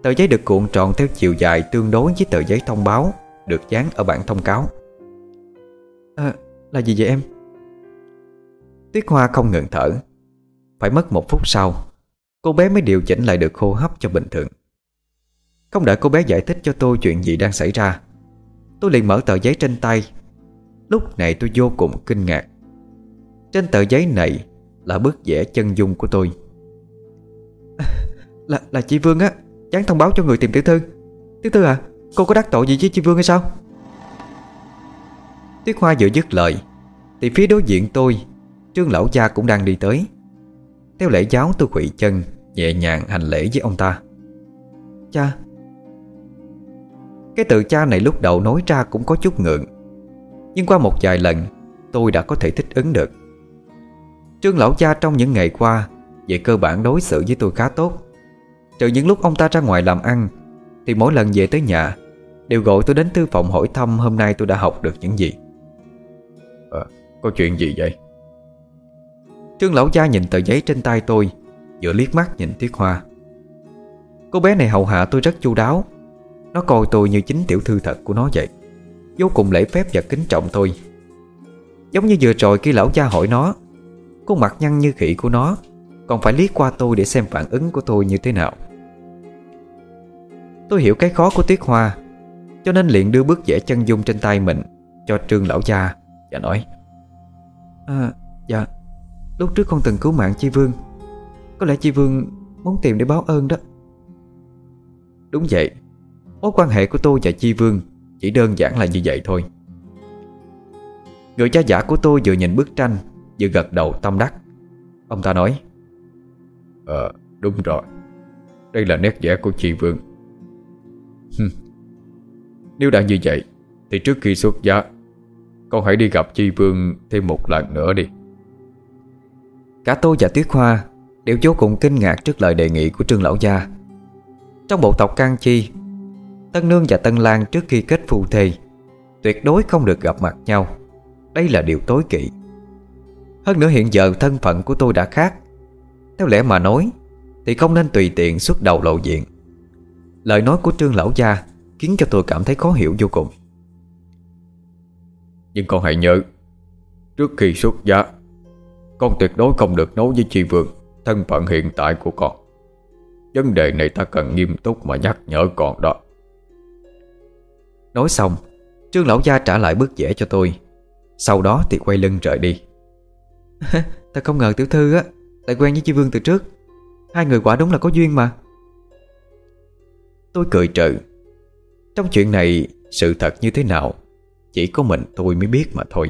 Tờ giấy được cuộn tròn theo chiều dài tương đối với tờ giấy thông báo Được dán ở bản thông cáo. À, Là gì vậy em? Tuyết Hoa không ngừng thở. Phải mất một phút sau Cô bé mới điều chỉnh lại được hô hấp cho bình thường. Không đợi cô bé giải thích cho tôi chuyện gì đang xảy ra, Tôi liền mở tờ giấy trên tay. Lúc này tôi vô cùng kinh ngạc. Trên tờ giấy này Là bức vẽ chân dung của tôi. Là là chị Vương á chán thông báo cho người tìm tiểu thư. Tiểu thư à Cô có đắc tội gì với chị Vương hay sao? Tuyết Hoa vừa dứt lời, Thì phía đối diện tôi, Trương lão gia cũng đang đi tới. Theo lễ giáo tôi quỵ chân Nhẹ nhàng hành lễ với ông ta. Cha. Cái từ cha này lúc đầu nói ra cũng có chút ngượng Nhưng qua một vài lần Tôi đã có thể thích ứng được. Trương lão cha trong những ngày qua Về cơ bản đối xử với tôi khá tốt. Trừ những lúc ông ta ra ngoài làm ăn Thì mỗi lần về tới nhà Đều gọi tôi đến thư phòng hỏi thăm Hôm nay tôi đã học được những gì. À, Có chuyện gì vậy? Trương lão gia nhìn tờ giấy trên tay tôi Vừa liếc mắt nhìn Tuyết Hoa. Cô bé này hầu hạ tôi rất chu đáo. Nó coi tôi như chính tiểu thư thật của nó vậy. Vô cùng lễ phép và kính trọng tôi. Giống như vừa rồi khi lão cha hỏi nó Khuôn mặt nhăn như khỉ của nó, Còn phải liếc qua tôi để xem phản ứng của tôi như thế nào. Tôi hiểu cái khó của Tuyết Hoa, Cho nên liền đưa bước vẽ chân dung trên tay mình Cho trương lão cha Và nói À dạ Lúc trước con từng cứu mạng Chi Vương có lẽ Chi Vương muốn tìm để báo ơn đó. Đúng vậy. Mối quan hệ của tôi và Chi Vương Chỉ đơn giản là như vậy thôi. Người cha giả của tôi vừa nhìn bức tranh Vừa gật đầu tâm đắc. Ông ta nói Ờ đúng rồi. Đây là nét vẽ của Chi Vương. Nếu đã như vậy Thì trước khi xuất giá Con hãy đi gặp Chi Vương thêm một lần nữa đi. Cả tôi và Tuyết Hoa Đều vô cùng kinh ngạc trước lời đề nghị của Trương Lão Gia. Trong bộ tộc Can Chi, Tân Nương và Tân Lan trước khi kết phu thê Tuyệt đối không được gặp mặt nhau. Đây là điều tối kỵ. Hơn nữa hiện giờ thân phận của tôi đã khác. Theo lẽ mà nói, Thì không nên tùy tiện xuất đầu lộ diện. Lời nói của Trương Lão Gia Khiến cho tôi cảm thấy khó hiểu vô cùng. Nhưng con hãy nhớ, Trước khi xuất gia Con tuyệt đối không được nấu với chi Vương. Thân phận hiện tại của con. Vấn đề này ta cần nghiêm túc mà nhắc nhở con đó. Nói xong, Trương Lão Gia trả lại bức vẽ cho tôi. Sau đó thì quay lưng rời đi. Ta không ngờ tiểu thư á, Lại quen với chi Vương từ trước. Hai người quả đúng là có duyên mà. Tôi cười trừ. Trong chuyện này, Sự thật như thế nào, Chỉ có mình tôi mới biết mà thôi.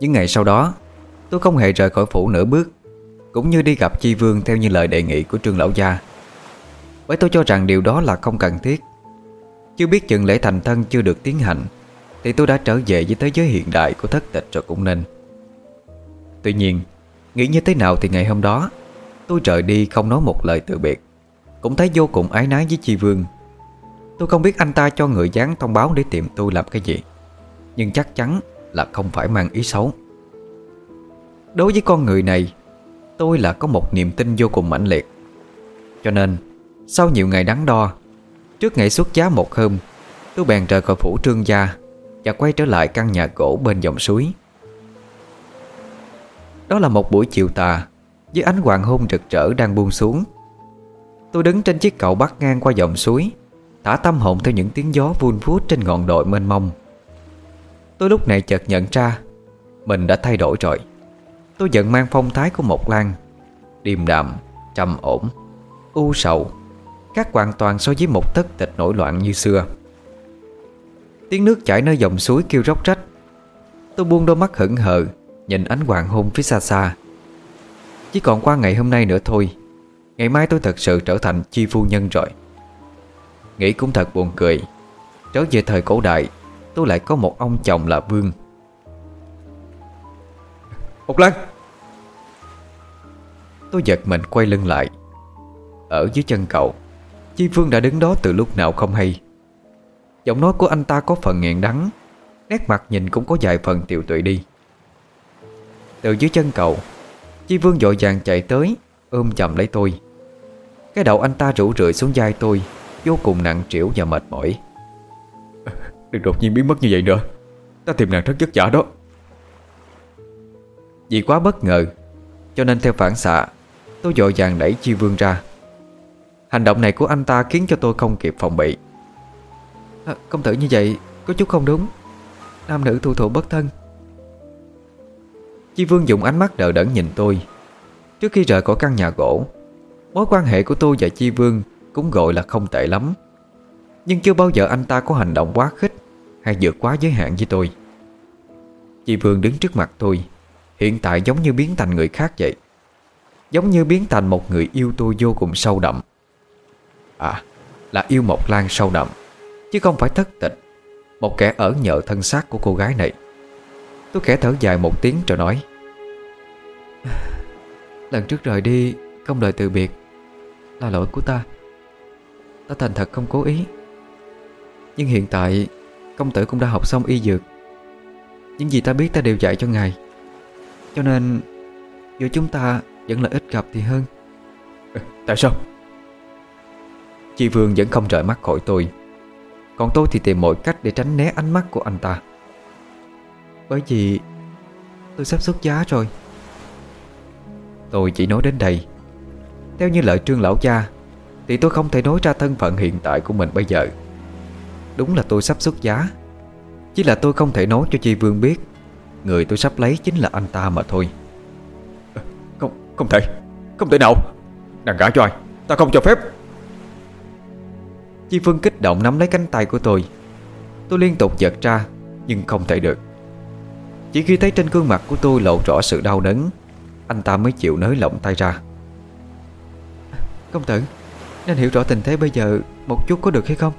Những ngày sau đó, Tôi không hề rời khỏi phủ nửa bước, Cũng như đi gặp Chi Vương theo như lời đề nghị của Trương Lão Gia. Bởi tôi cho rằng điều đó là không cần thiết. Chưa biết chừng lễ thành thân chưa được tiến hành, Thì tôi đã trở về với thế giới hiện đại của thất tịch rồi cũng nên. Tuy nhiên, Nghĩ như thế nào thì ngày hôm đó, Tôi rời đi không nói một lời từ biệt, Cũng thấy vô cùng ái nái với Chi Vương. Tôi không biết anh ta cho người dán thông báo để tìm tôi làm cái gì, Nhưng chắc chắn là không phải mang ý xấu. Đối với con người này, Tôi là có một niềm tin vô cùng mãnh liệt. Cho nên, Sau nhiều ngày đắn đo, Trước ngày xuất giá một hôm, Tôi bèn rời khỏi phủ trương gia Và quay trở lại căn nhà gỗ bên dòng suối. Đó là một buổi chiều tà, Với ánh hoàng hôn rực rỡ đang buông xuống. Tôi đứng trên chiếc cầu bắc ngang qua dòng suối, Thả tâm hồn theo những tiếng gió vun vút trên ngọn đồi mênh mông. Tôi lúc này chợt nhận ra Mình đã thay đổi rồi. Tôi dần mang phong thái của một lan Điềm đạm, trầm ổn U sầu Khác hoàn toàn so với một tất tịch nổi loạn như xưa. Tiếng nước chảy nơi dòng suối kêu róc rách. Tôi buông đôi mắt hững hờ Nhìn ánh hoàng hôn phía xa xa. Chỉ còn qua ngày hôm nay nữa thôi Ngày mai tôi thật sự trở thành chi phu nhân rồi. Nghĩ cũng thật buồn cười Trở về thời cổ đại Tôi lại có một ông chồng là Vương. Một Lan Tôi giật mình quay lưng lại. Ở dưới chân cậu Chi Phương đã đứng đó từ lúc nào không hay. Giọng nói của anh ta có phần nghẹn đắng Nét mặt nhìn cũng có vài phần tiều tụy đi. Từ dưới chân cậu Chi Vương dội vàng chạy tới Ôm chầm lấy tôi. Cái đầu anh ta rủ rượi xuống vai tôi Vô cùng nặng trĩu và mệt mỏi Đừng đột nhiên biến mất như vậy nữa. Ta tìm nàng rất vất vả đó. Vì quá bất ngờ Cho nên theo phản xạ Tôi dội vàng đẩy Chi Vương ra. Hành động này của anh ta khiến cho tôi không kịp phòng bị. À, Công tử như vậy Có chút không đúng. Nam nữ thu thụ bất thân. Chi Vương dùng ánh mắt đờ đẫn nhìn tôi. Trước khi rời khỏi căn nhà gỗ Mối quan hệ của tôi và Chi Vương Cũng gọi là không tệ lắm. Nhưng chưa bao giờ anh ta có hành động quá khích. Hay vượt quá giới hạn với tôi. Chị Phương đứng trước mặt tôi, Hiện tại giống như biến thành người khác vậy. Giống như biến thành một người yêu tôi vô cùng sâu đậm. À Là yêu Mộc Lan sâu đậm, Chứ không phải thất tịch. Một kẻ ở nhờ thân xác của cô gái này. Tôi khẽ thở dài một tiếng rồi nói, Lần trước rời đi, Không đợi từ biệt. Là lỗi của ta. Ta thành thật không cố ý. Nhưng hiện tại Công tử cũng đã học xong y dược. Những gì ta biết ta đều dạy cho ngài. Cho nên Giữa chúng ta vẫn là ít gặp thì hơn. Tại sao? Chi Vương vẫn không rời mắt khỏi tôi. Còn tôi thì tìm mọi cách để tránh né ánh mắt của anh ta. Bởi vì Tôi sắp xuất giá rồi. Tôi chỉ nói đến đây. Theo như lời trương lão cha Thì tôi không thể nói ra thân phận hiện tại của mình bây giờ Đúng là tôi sắp xuất giá. Chỉ là tôi không thể nói cho Chi Vương biết. Người tôi sắp lấy chính là anh ta mà thôi. Không, không thể. Không thể nào. Nàng gả cho ai? Ta không cho phép. Chi Phương kích động nắm lấy cánh tay của tôi. Tôi liên tục giật ra Nhưng không thể được. Chỉ khi thấy trên gương mặt của tôi lộ rõ sự đau đớn Anh ta mới chịu nới lỏng tay ra. Công tử Nên hiểu rõ tình thế bây giờ Một chút có được hay không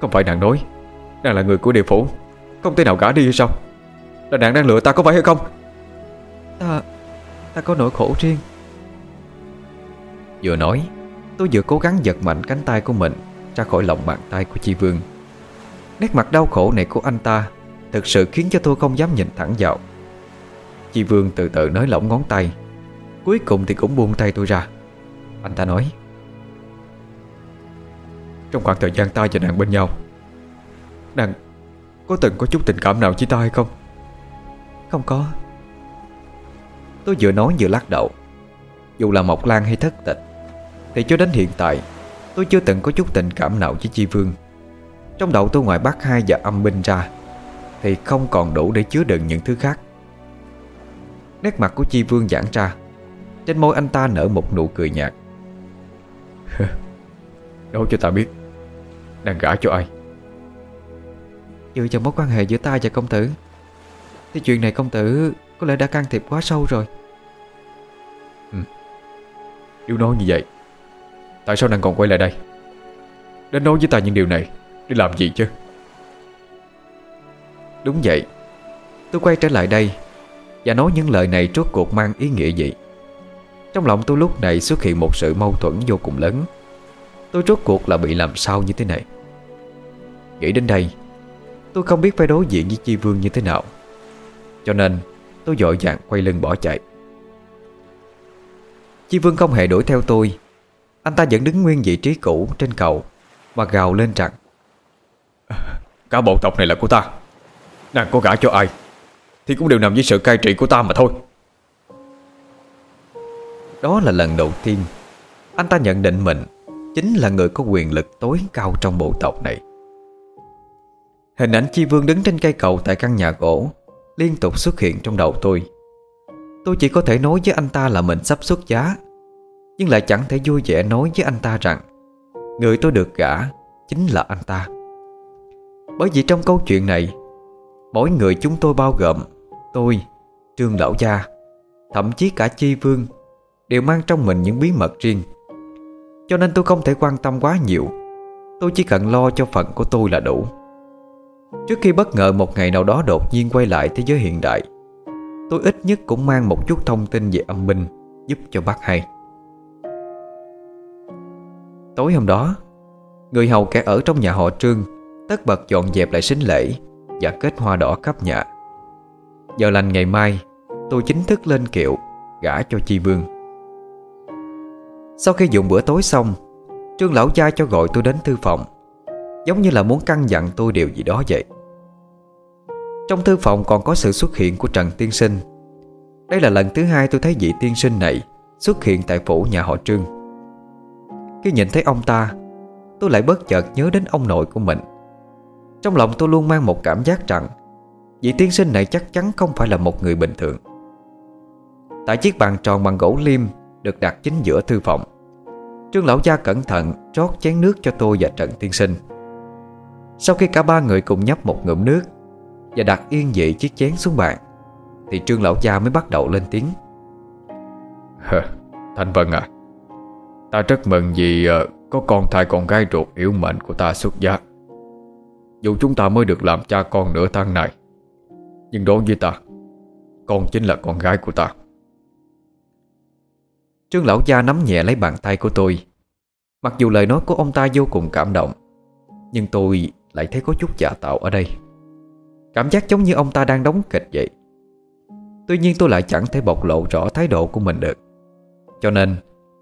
Không phải nàng nói Nàng là người của địa phủ. Không thể nào gả đi hay sao? Là nàng đang lừa ta có phải hay không? Ta Ta có nỗi khổ riêng. Vừa nói Tôi vừa cố gắng giật mạnh cánh tay của mình Ra khỏi lòng bàn tay của Chi Vương. Nét mặt đau khổ này của anh ta Thực sự khiến cho tôi không dám nhìn thẳng vào. Chi Vương từ từ nới lỏng ngón tay Cuối cùng thì cũng buông tay tôi ra. Anh ta nói trong khoảng thời gian ta và nàng bên nhau, Nàng có từng có chút tình cảm nào với ta hay không? Không có. Tôi vừa nói vừa lắc đầu. Dù là Mộc Lan hay thất tịch, Thì cho đến hiện tại, Tôi chưa từng có chút tình cảm nào với Chi Vương. Trong đầu tôi ngoài bác hai và âm binh ra, Thì không còn đủ để chứa đựng những thứ khác. Nét mặt của Chi Vương giãn ra, Trên môi anh ta nở một nụ cười nhạt. Đâu cho ta biết đang gả cho ai? Dựa vào mối quan hệ giữa ta và công tử Thì chuyện này công tử Có lẽ đã can thiệp quá sâu rồi. Ừ. Nếu nói như vậy Tại sao nàng còn quay lại đây? Đến nói với ta những điều này Để làm gì chứ? Đúng vậy. Tôi quay trở lại đây Và nói những lời này rốt cuộc mang ý nghĩa gì. Trong lòng tôi lúc này xuất hiện một sự mâu thuẫn vô cùng lớn Tôi rốt cuộc là bị làm sao như thế này? Nghĩ đến đây Tôi không biết phải đối diện với Chi Vương như thế nào. Cho nên tôi dội vàng quay lưng bỏ chạy. Chi Vương không hề đuổi theo tôi. Anh ta vẫn đứng nguyên vị trí cũ trên cầu Và gào lên rằng Cả bộ tộc này là của ta. Nàng có gả cho ai Thì cũng đều nằm dưới sự cai trị của ta mà thôi. Đó là lần đầu tiên Anh ta nhận định mình Chính là người có quyền lực tối cao trong bộ tộc này. Hình ảnh Chi Vương đứng trên cây cầu tại căn nhà gỗ Liên tục xuất hiện trong đầu tôi. Tôi chỉ có thể nói với anh ta là mình sắp xuất giá Nhưng lại chẳng thể vui vẻ nói với anh ta rằng Người tôi được gả Chính là anh ta. Bởi vì trong câu chuyện này Mỗi người chúng tôi bao gồm Tôi, Trương Lão Gia Thậm chí cả Chi Vương Đều mang trong mình những bí mật riêng. Cho nên tôi không thể quan tâm quá nhiều. Tôi chỉ cần lo cho phận của tôi là đủ. Trước khi bất ngờ một ngày nào đó đột nhiên quay lại thế giới hiện đại, Tôi ít nhất cũng mang một chút thông tin về âm binh Giúp cho bác hay. Tối hôm đó, Người hầu kẻ ở trong nhà họ Trương Tất bật dọn dẹp lại sinh lễ Và kết hoa đỏ khắp nhà. Giờ lành ngày mai, Tôi chính thức lên kiệu Gả cho Chi Vương. Sau khi dùng bữa tối xong, Trương lão gia cho gọi tôi đến thư phòng. Giống như là muốn căn dặn tôi điều gì đó vậy. Trong thư phòng còn có sự xuất hiện của Trần Tiên Sinh. Đây là lần thứ hai tôi thấy vị tiên sinh này Xuất hiện tại phủ nhà họ Trương. Khi nhìn thấy ông ta, Tôi lại bất chợt nhớ đến ông nội của mình. Trong lòng tôi luôn mang một cảm giác rằng, Vị tiên sinh này chắc chắn không phải là một người bình thường. Tại chiếc bàn tròn bằng gỗ liêm được đặt chính giữa thư phòng. Trương lão gia cẩn thận rót chén nước cho tôi và Trần Tiên Sinh. Sau khi cả ba người cùng nhấp một ngụm nước Và đặt yên vị chiếc chén xuống bàn, Thì Trương lão gia mới bắt đầu lên tiếng. Thanh Vân à Ta rất mừng vì ờ, có con thai con gái ruột yếu mệnh của ta xuất gia. Dù chúng ta mới được làm cha con nửa tháng này, Nhưng đối với ta, Con chính là con gái của ta. Trương lão gia nắm nhẹ lấy bàn tay của tôi. Mặc dù lời nói của ông ta vô cùng cảm động, Nhưng tôi lại thấy có chút giả tạo ở đây. Cảm giác giống như ông ta đang đóng kịch vậy. Tuy nhiên tôi lại chẳng thể bộc lộ rõ thái độ của mình được. Cho nên,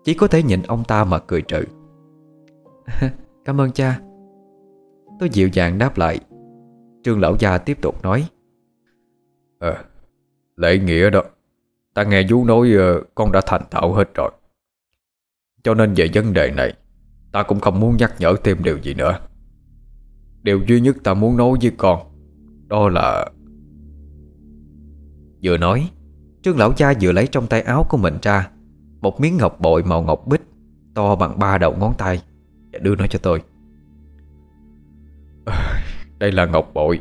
Chỉ có thể nhìn ông ta mà cười trừ. Cảm ơn cha. Tôi dịu dàng đáp lại. Trương lão gia tiếp tục nói. Ờ Lễ nghĩa đó. Ta nghe chú nói ờ, con đã thành thạo hết rồi. Cho nên về vấn đề này, Ta cũng không muốn nhắc nhở thêm điều gì nữa. Điều duy nhất ta muốn nói với con, Đó là Vừa nói, Trương lão gia vừa lấy trong tay áo của mình ra Một miếng ngọc bội màu ngọc bích, To bằng ba đầu ngón tay, Và đưa nó cho tôi. Đây là ngọc bội.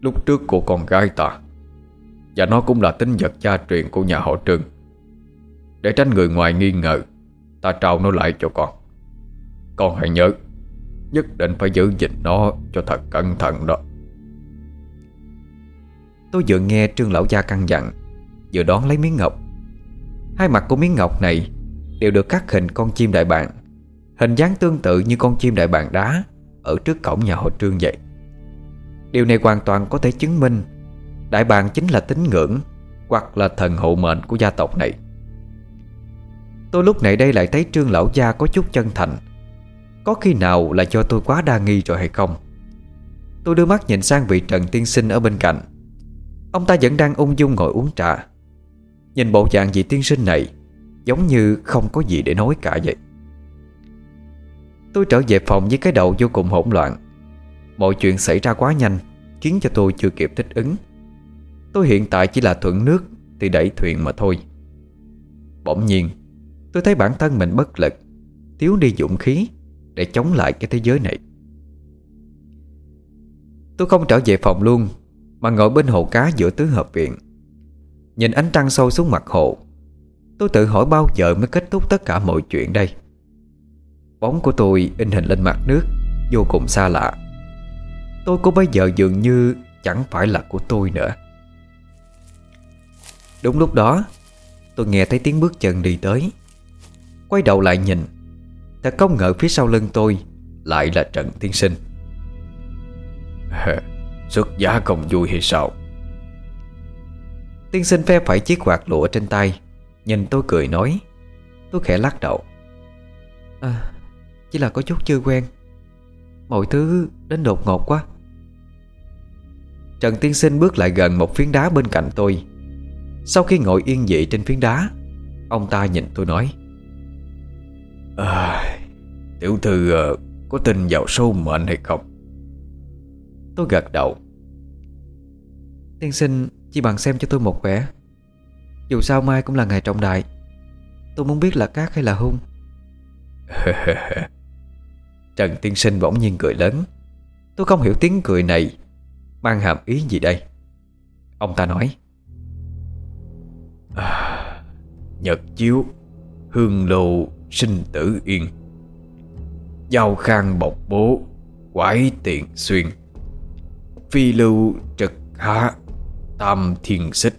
Lúc trước của con gái ta và nó cũng là tính vật gia truyền của nhà họ Trương. Để tránh người ngoài nghi ngờ, Ta trao nó lại cho con. Con hãy nhớ, Nhất định phải giữ gìn nó cho thật cẩn thận đó. Tôi vừa nghe Trương Lão Gia căn dặn, Vừa đón lấy miếng ngọc. Hai mặt của miếng ngọc này Đều được khắc hình con chim đại bàng, Hình dáng tương tự như con chim đại bàng đá Ở trước cổng nhà họ Trương vậy. Điều này hoàn toàn có thể chứng minh Đại bàng chính là tín ngưỡng, Hoặc là thần hộ mệnh của gia tộc này. Tôi lúc này đây lại thấy trương lão gia có chút chân thành. Có khi nào là do tôi quá đa nghi rồi hay không? Tôi đưa mắt nhìn sang vị Trần Tiên Sinh ở bên cạnh. Ông ta vẫn đang ung dung ngồi uống trà. Nhìn bộ dạng vị tiên sinh này, Giống như không có gì để nói cả vậy. Tôi trở về phòng với cái đầu vô cùng hỗn loạn. Mọi chuyện xảy ra quá nhanh, Khiến cho tôi chưa kịp thích ứng. Tôi hiện tại chỉ là thuận nước Thì đẩy thuyền mà thôi. Bỗng nhiên, Tôi thấy bản thân mình bất lực, Thiếu đi dũng khí Để chống lại cái thế giới này. Tôi không trở về phòng luôn, Mà ngồi bên hồ cá giữa tứ hợp viện. Nhìn ánh trăng sâu xuống mặt hồ, Tôi tự hỏi bao giờ mới kết thúc tất cả mọi chuyện đây. Bóng của tôi in hình lên mặt nước, Vô cùng xa lạ. Tôi của bây giờ dường như chẳng phải là của tôi nữa. Đúng lúc đó Tôi nghe thấy tiếng bước chân đi tới. Quay đầu lại nhìn Thật không ngờ phía sau lưng tôi Lại là Trần Tiên Sinh. Xuất giá không vui hay sao? Tiên sinh phe phải chiếc quạt lụa trên tay Nhìn tôi cười nói. Tôi khẽ lắc đầu. À Chỉ là có chút chưa quen. Mọi thứ đến đột ngột quá. Trần Tiên Sinh bước lại gần một phiến đá bên cạnh tôi sau khi ngồi yên vị trên phiến đá Ông ta nhìn tôi nói à, Tiểu thư uh, có tin vào số mệnh hay không? Tôi gật đầu. Tiên sinh chỉ bằng xem cho tôi một vẻ. Dù sao mai cũng là ngày trọng đại. Tôi muốn biết là cát hay là hung. Trần tiên sinh bỗng nhiên cười lớn. Tôi không hiểu tiếng cười này Mang hàm ý gì đây? Ông ta nói à, Nhật chiếu Hương lô sinh tử yên. Giao khang bọc bố Quái tiện xuyên. Phi lưu trực hạ Tam thiên xích.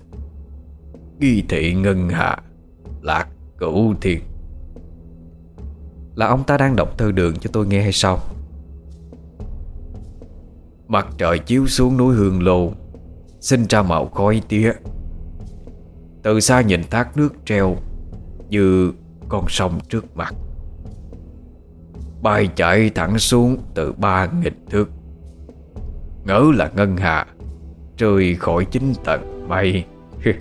Ghi thị ngân hạ Lạc Cửu thiên. Là ông ta đang đọc thơ đường cho tôi nghe hay sao? Mặt trời chiếu xuống núi Hương Lô Sinh ra màu khói tía. Từ xa nhìn thác nước treo Như con sông trước mặt. Bay chạy thẳng xuống từ ba nghìn thước. Ngỡ là ngân hà Rơi khỏi chính tầng mây.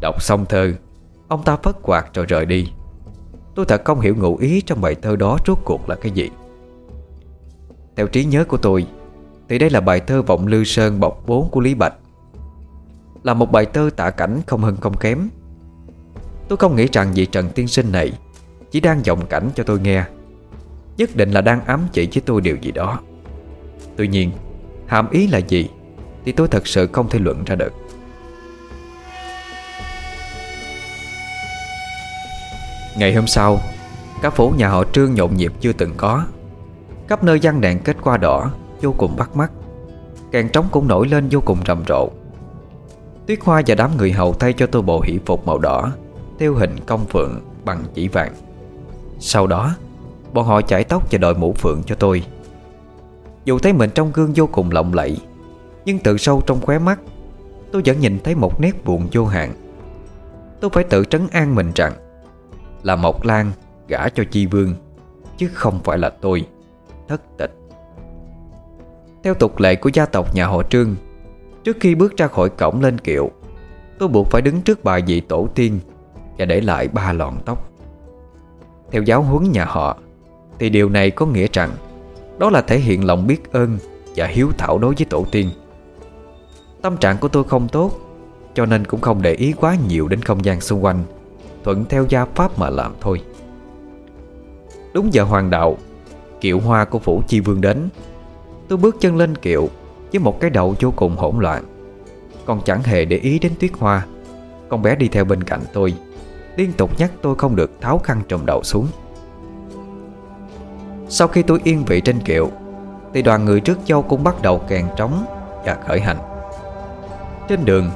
Đọc xong thơ, Ông ta phất quạt rồi rời đi. Tôi thật không hiểu ngụ ý trong bài thơ đó rốt cuộc là cái gì. Theo trí nhớ của tôi thì đây là bài thơ Vọng Lư Sơn bọc 4 của Lý Bạch. Là một bài thơ tả cảnh không hơn không kém. Tôi không nghĩ rằng vị Trần Tiên Sinh này Chỉ đang giọng cảnh cho tôi nghe. Nhất định là đang ám chỉ với tôi điều gì đó. Tuy nhiên, Hàm ý là gì Thì tôi thật sự không thể luận ra được. Ngày hôm sau Cả phố nhà họ Trương nhộn nhịp chưa từng có. Khắp nơi văn đèn kết qua đỏ Vô cùng bắt mắt. Kèn trống cũng nổi lên vô cùng rầm rộ. Tuyết Hoa và đám người hầu thay cho tôi bộ hỷ phục màu đỏ, Theo hình công phượng bằng chỉ vàng. Sau đó, Bọn họ chải tóc và đội mũ phượng cho tôi. Dù thấy mình trong gương vô cùng lộng lẫy, Nhưng từ sâu trong khóe mắt, Tôi vẫn nhìn thấy một nét buồn vô hạn. Tôi phải tự trấn an mình rằng, Là Mộc Lan gả cho Chi Vương, Chứ không phải là tôi. Thất tịch. Theo tục lệ của gia tộc nhà họ Trương, Trước khi bước ra khỏi cổng lên kiệu, Tôi buộc phải đứng trước bài vị tổ tiên Và để lại ba lọn tóc. Theo giáo huấn nhà họ, Thì điều này có nghĩa rằng Đó là thể hiện lòng biết ơn Và hiếu thảo đối với tổ tiên. Tâm trạng của tôi không tốt, Cho nên cũng không để ý quá nhiều đến không gian xung quanh, Thuận theo gia pháp mà làm thôi. Đúng giờ hoàng đạo, Kiệu hoa của phủ chi vương đến Tôi bước chân lên kiệu Với một cái đầu vô cùng hỗn loạn. Còn chẳng hề để ý đến tuyết hoa. Con bé đi theo bên cạnh tôi, Liên tục nhắc tôi không được tháo khăn trùm đầu xuống. Sau khi tôi yên vị trên kiệu, Thì đoàn người trước châu cũng bắt đầu kèn trống Và khởi hành. Trên đường,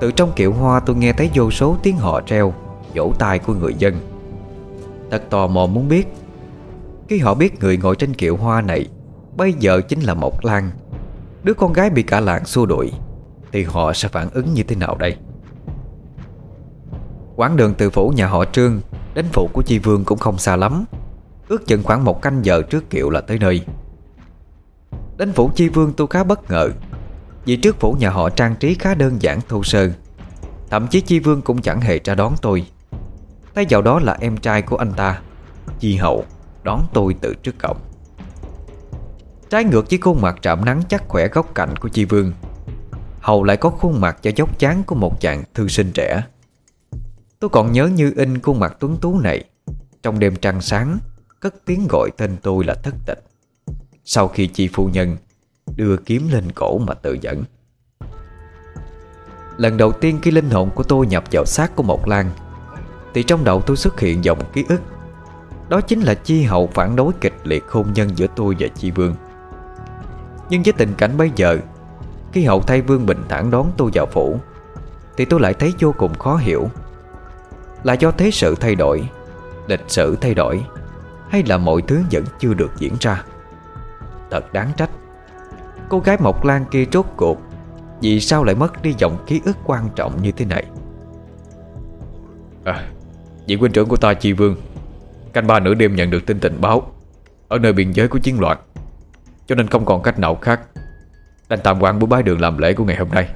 Từ trong kiệu hoa tôi nghe thấy vô số tiếng họ treo, Vỗ tay của người dân. Thật tò mò muốn biết, Khi họ biết người ngồi trên kiệu hoa này Bây giờ chính là Mộc Lan Đứa con gái bị cả làng xua đuổi, Thì họ sẽ phản ứng như thế nào đây? Quãng đường từ phủ nhà họ Trương Đến phủ của Chi Vương cũng không xa lắm, Ước chừng khoảng một canh giờ trước kiệu là tới nơi. Đến phủ Chi Vương tôi khá bất ngờ, Vì trước phủ nhà họ trang trí khá đơn giản, thô sơ. Thậm chí Chi Vương cũng chẳng hề ra đón tôi. Thay vào đó là em trai của anh ta Chi Hậu, Đón tôi từ trước cổng. Trái ngược với khuôn mặt trạm nắng chắc khỏe góc cạnh của Chi Vương Hậu lại có khuôn mặt cho dốc chán của một chàng thư sinh trẻ. Tôi còn nhớ như in khuôn mặt tuấn tú này. Trong đêm trăng sáng, Cất tiếng gọi tên tôi là thất tịch. Sau khi chi phu nhân Đưa kiếm lên cổ mà tự dẫn. Lần đầu tiên khi linh hồn của tôi nhập vào xác của Mộc Lan, Thì trong đầu tôi xuất hiện dòng ký ức. Đó chính là chi hậu phản đối kịch liệt hôn nhân giữa tôi và chi vương. Nhưng với tình cảnh bây giờ, Khi hậu thay vương bình thản đón tôi vào phủ, Thì tôi lại thấy vô cùng khó hiểu. Là do thế sự thay đổi, Lịch sử thay đổi, Hay là mọi thứ vẫn chưa được diễn ra? Thật đáng trách. Cô gái Mộc Lan kia rốt cuộc, Vì sao lại mất đi dòng ký ức quan trọng như thế này? À Vị huynh trưởng của ta Chi Vương, Canh ba nửa đêm nhận được tin tình báo, Ở nơi biên giới của chiến loạn cho nên không còn cách nào khác. Đành tạm quan buổi bái đường làm lễ của ngày hôm nay.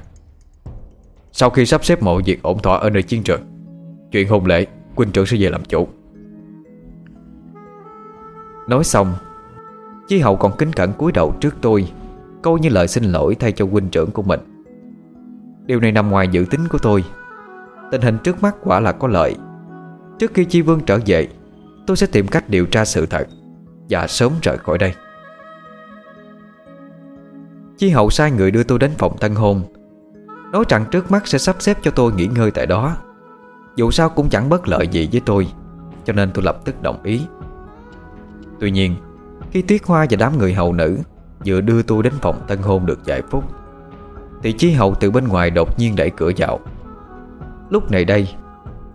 Sau khi sắp xếp mọi việc ổn thỏa ở nơi chiến trường, Chuyện hôn lễ quỳnh trưởng sẽ về làm chủ. Nói xong Chi hậu còn kính cẩn cúi đầu trước tôi, Câu như lời xin lỗi thay cho huynh trưởng của mình. Điều này nằm ngoài dự tính của tôi. Tình hình trước mắt quả là có lợi. Trước khi Chi Vương trở về, Tôi sẽ tìm cách điều tra sự thật Và sớm rời khỏi đây. Chi hậu sai người đưa tôi đến phòng tân hôn. Nói rằng trước mắt sẽ sắp xếp cho tôi nghỉ ngơi tại đó. Dù sao cũng chẳng bất lợi gì với tôi, Cho nên tôi lập tức đồng ý. Tuy nhiên, Khi Tuyết Hoa và đám người hầu nữ Vừa đưa tôi đến phòng tân hôn được vài phút, Thì Chi hậu từ bên ngoài đột nhiên đẩy cửa vào. Lúc này đây,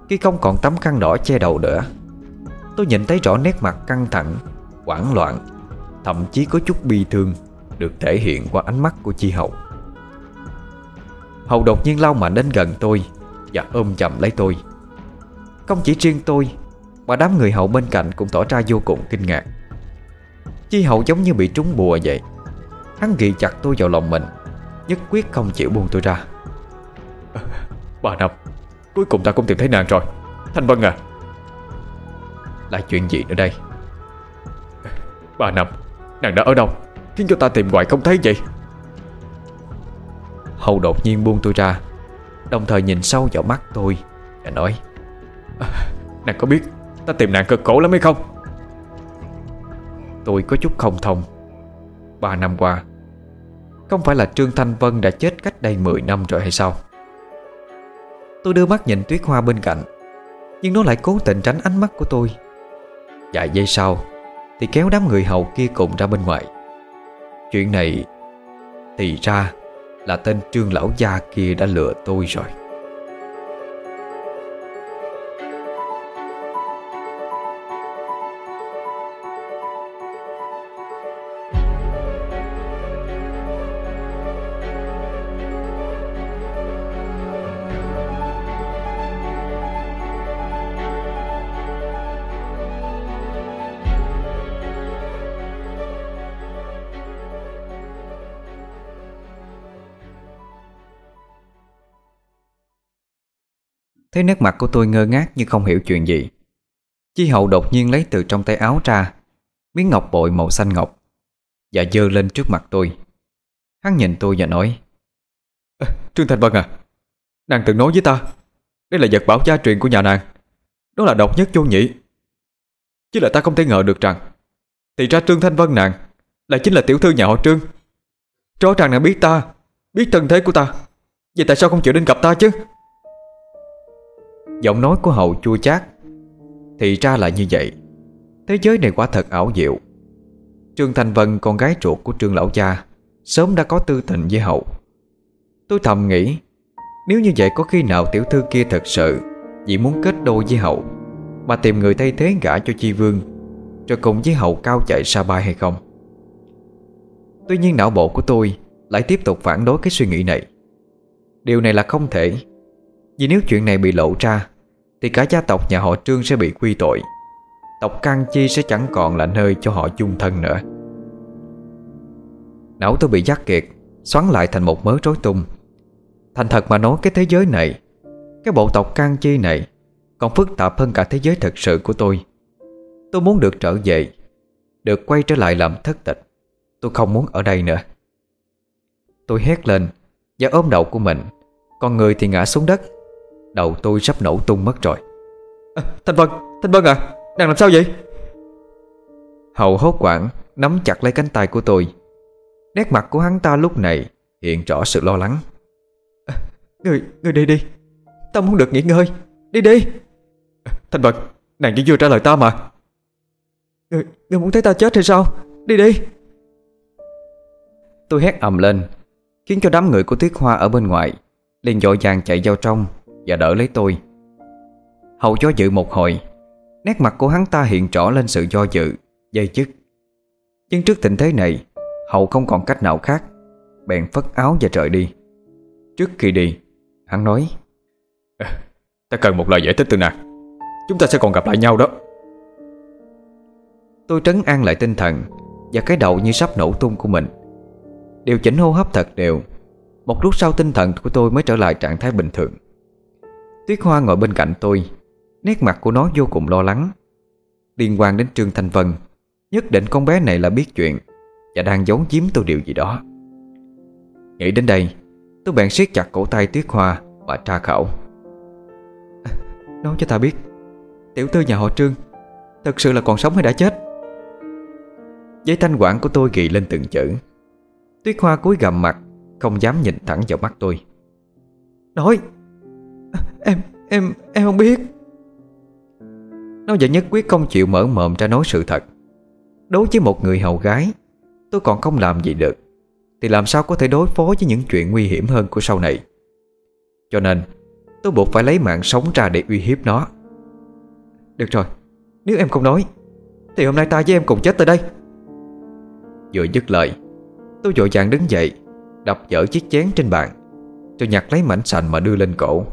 Khi không còn tấm khăn đỏ che đầu nữa, Tôi nhìn thấy rõ nét mặt căng thẳng, hoảng loạn, Thậm chí có chút bi thương. Được thể hiện qua ánh mắt của Chi Hậu. Hậu đột nhiên lao mạnh đến gần tôi Và ôm chầm lấy tôi. Không chỉ riêng tôi Mà đám người hậu bên cạnh cũng tỏ ra vô cùng kinh ngạc. Chi hậu giống như bị trúng bùa vậy. Hắn ghi chặt tôi vào lòng mình Nhất quyết không chịu buông tôi ra. Bà Năm Cuối cùng ta cũng tìm thấy nàng rồi. Thanh Vân à. Là chuyện gì nữa đây? Bà Năm Nàng đã ở đâu Khiến cho ta tìm hoài không thấy vậy? Hậu đột nhiên buông tôi ra Đồng thời nhìn sâu vào mắt tôi Và nói à, Nàng có biết Ta tìm nàng cực khổ lắm hay không? Tôi có chút không thông. Ba năm qua Không phải là Trương Thanh Vân đã chết cách đây 10 năm rồi hay sao? Tôi đưa mắt nhìn tuyết hoa bên cạnh Nhưng nó lại cố tình tránh ánh mắt của tôi. Vài giây sau Thì kéo đám người hầu kia cùng ra bên ngoài. Chuyện này Thì ra Là tên trương lão gia kia đã lừa tôi rồi. Thấy nét mặt của tôi ngơ ngác như không hiểu chuyện gì. Chi hậu đột nhiên lấy từ trong tay áo ra Miếng ngọc bội màu xanh ngọc Và dơ lên trước mặt tôi. Hắn nhìn tôi và nói à, Trương Thành Vân à Nàng từng nói với ta Đây là vật bảo gia truyền của nhà nàng Đó là độc nhất vô nhị. Chứ là ta không thể ngờ được rằng Thì ra Trương Thanh Vân nàng Lại chính là tiểu thư nhà họ Trương. Rõ ràng nàng biết ta Biết thân thế của ta Vậy tại sao không chịu đến gặp ta chứ? Giọng nói của hậu chua chát. Thì ra là như vậy. Thế giới này quả thật ảo diệu. Trương Thành Vân, con gái ruột của Trương Lão Cha Sớm đã có tư tình với hậu Tôi thầm nghĩ, Nếu như vậy có khi nào tiểu thư kia thật sự Vì muốn kết đôi với hậu Mà tìm người thay thế gả cho Chi Vương, Rồi cùng với hậu cao chạy xa bay hay không? Tuy nhiên não bộ của tôi Lại tiếp tục phản đối cái suy nghĩ này. Điều này là không thể, Vì nếu chuyện này bị lộ ra thì cả gia tộc nhà họ Trương sẽ bị quy tội. Tộc Căng Chi sẽ chẳng còn là nơi cho họ chung thân nữa. Não tôi bị giác kiệt, Xoắn lại thành một mớ rối tung. Thành thật mà nói, cái thế giới này, Cái bộ tộc can Chi này, Còn phức tạp hơn cả thế giới thật sự của tôi. Tôi muốn được trở về, Được quay trở lại làm thất tịch. Tôi không muốn ở đây nữa. Tôi hét lên Và ôm đầu của mình. Con người thì ngã xuống đất. Đầu tôi sắp nổ tung mất rồi. À, Thanh Vân, Thanh Vân à Nàng làm sao vậy? Hậu hốt quảng Nắm chặt lấy cánh tay của tôi. Nét mặt của hắn ta lúc này Hiện rõ sự lo lắng. À, Người, người đi đi. Ta muốn được nghỉ ngơi. Đi đi. À, Thanh Vân, nàng chỉ vừa trả lời ta mà. Người, người muốn thấy ta chết hay sao? Đi đi. Tôi hét ầm lên Khiến cho đám người của Tuyết Hoa ở bên ngoài liền dội vàng chạy vào trong và đỡ lấy tôi. Hậu do dự một hồi Nét mặt của hắn ta hiện rõ lên sự do dự Dây chức Nhưng trước tình thế này Hậu không còn cách nào khác Bèn phất áo và rời đi. Trước khi đi Hắn nói à, Ta cần một lời giải thích từ nàng. Chúng ta sẽ còn gặp lại nhau đó. Tôi trấn an lại tinh thần Và cái đầu như sắp nổ tung của mình. Điều chỉnh hô hấp thật đều Một lúc sau tinh thần của tôi mới trở lại trạng thái bình thường Tuyết Hoa ngồi bên cạnh tôi, Nét mặt của nó vô cùng lo lắng. Liên quan đến Trương Thanh Vân, Nhất định con bé này là biết chuyện Và đang giấu giếm tôi điều gì đó. Nghĩ đến đây, Tôi bèn siết chặt cổ tay Tuyết Hoa Và tra khảo Nói cho ta biết, Tiểu thư nhà họ Trương Thật sự là còn sống hay đã chết? Giấy thanh quản của tôi ghi lên từng chữ. Tuyết Hoa cúi gầm mặt, Không dám nhìn thẳng vào mắt tôi. Nói Em, em, em không biết. Nó vẫn nhất quyết không chịu mở mồm ra nói sự thật. Đối với một người hầu gái Tôi còn không làm gì được Thì làm sao có thể đối phó với những chuyện nguy hiểm hơn của sau này? Cho nên Tôi buộc phải lấy mạng sống ra để uy hiếp nó. Được rồi Nếu em không nói Thì hôm nay ta với em cùng chết tại đây. Vừa dứt lời Tôi vội vàng đứng dậy Đập dở chiếc chén trên bàn Rồi nhặt lấy mảnh sành mà đưa lên cổ.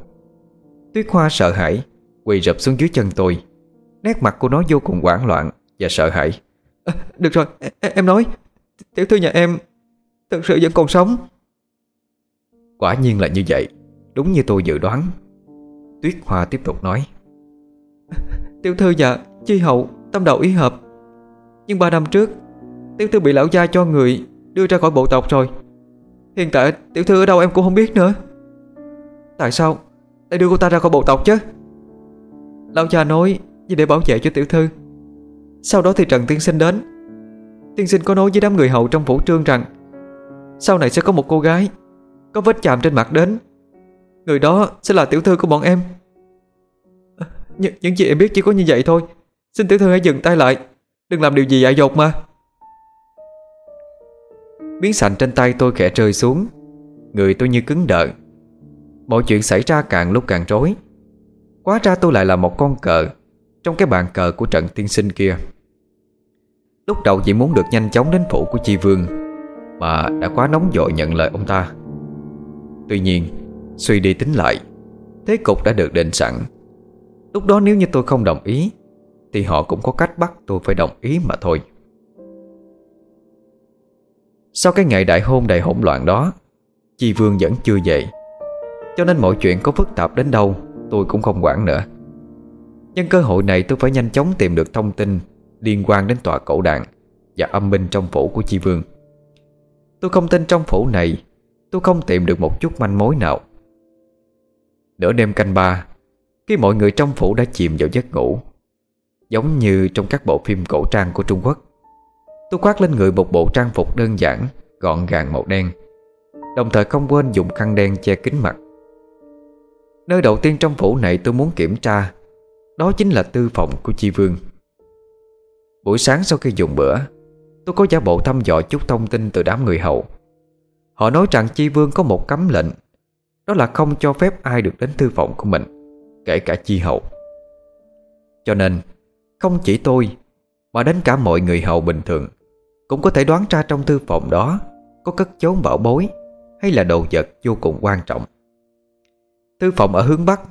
Tuyết Hoa sợ hãi Quỳ rập xuống dưới chân tôi. Nét mặt của nó vô cùng hoảng loạn Và sợ hãi. À, Được rồi em, nói Tiểu thư nhà em Thật sự vẫn còn sống. Quả nhiên là như vậy Đúng như tôi dự đoán. Tuyết Hoa tiếp tục nói. Tiểu thư nhà Chi hậu tâm đầu ý hợp. Nhưng ba năm trước Tiểu thư bị lão gia cho người Đưa ra khỏi bộ tộc rồi. Hiện tại tiểu thư ở đâu em cũng không biết nữa. Tại sao để đưa cô ta ra khỏi bộ tộc chứ. Lão cha nói Vì để bảo vệ cho tiểu thư. Sau đó thì Trần Tiên Sinh đến. Tiên Sinh có nói với đám người hậu trong phủ trương rằng, Sau này sẽ có một cô gái, Có vết chạm trên mặt đến. Người đó sẽ là tiểu thư của bọn em. Nh, Những gì em biết chỉ có như vậy thôi. Xin tiểu thư hãy dừng tay lại, Đừng làm điều gì dại dột mà. Miếng sành trên tay tôi khẽ rơi xuống, Người tôi như cứng đờ. Mọi chuyện xảy ra càng lúc càng rối. Quá ra tôi lại là một con cờ Trong cái bàn cờ của trận tiên sinh kia. Lúc đầu chỉ muốn được nhanh chóng đến phủ của Chi Vương, Mà đã quá nóng vội nhận lời ông ta. Tuy nhiên, Suy đi tính lại, Thế cục đã được định sẵn. Lúc đó nếu như tôi không đồng ý, Thì họ cũng có cách bắt tôi phải đồng ý mà thôi. Sau cái ngày đại hôn đầy hỗn loạn đó, Chi Vương vẫn chưa dậy. Cho nên mọi chuyện có phức tạp đến đâu, Tôi cũng không quản nữa. Nhân cơ hội này tôi phải nhanh chóng tìm được thông tin Liên quan đến tòa cổ đạn Và âm binh trong phủ của Chi Vương. Tôi không tin trong phủ này, Tôi không tìm được một chút manh mối nào. Nửa đêm canh ba, Khi mọi người trong phủ đã chìm vào giấc ngủ, Giống như trong các bộ phim cổ trang của Trung Quốc, Tôi khoác lên người một bộ trang phục đơn giản, Gọn gàng màu đen, Đồng thời không quên dùng khăn đen che kín mặt. Nơi đầu tiên trong phủ này tôi muốn kiểm tra, Đó chính là tư phòng của Chi Vương. Buổi sáng sau khi dùng bữa, Tôi có giả bộ thăm dò chút thông tin từ đám người hậu Họ nói rằng Chi Vương có một cấm lệnh, Đó là không cho phép ai được đến thư phòng của mình, Kể cả Chi Hậu Cho nên, Không chỉ tôi, Mà đến cả mọi người hầu bình thường Cũng có thể đoán ra trong thư phòng đó Có cất chốn bảo bối Hay là đồ vật vô cùng quan trọng. Thư phòng ở hướng Bắc,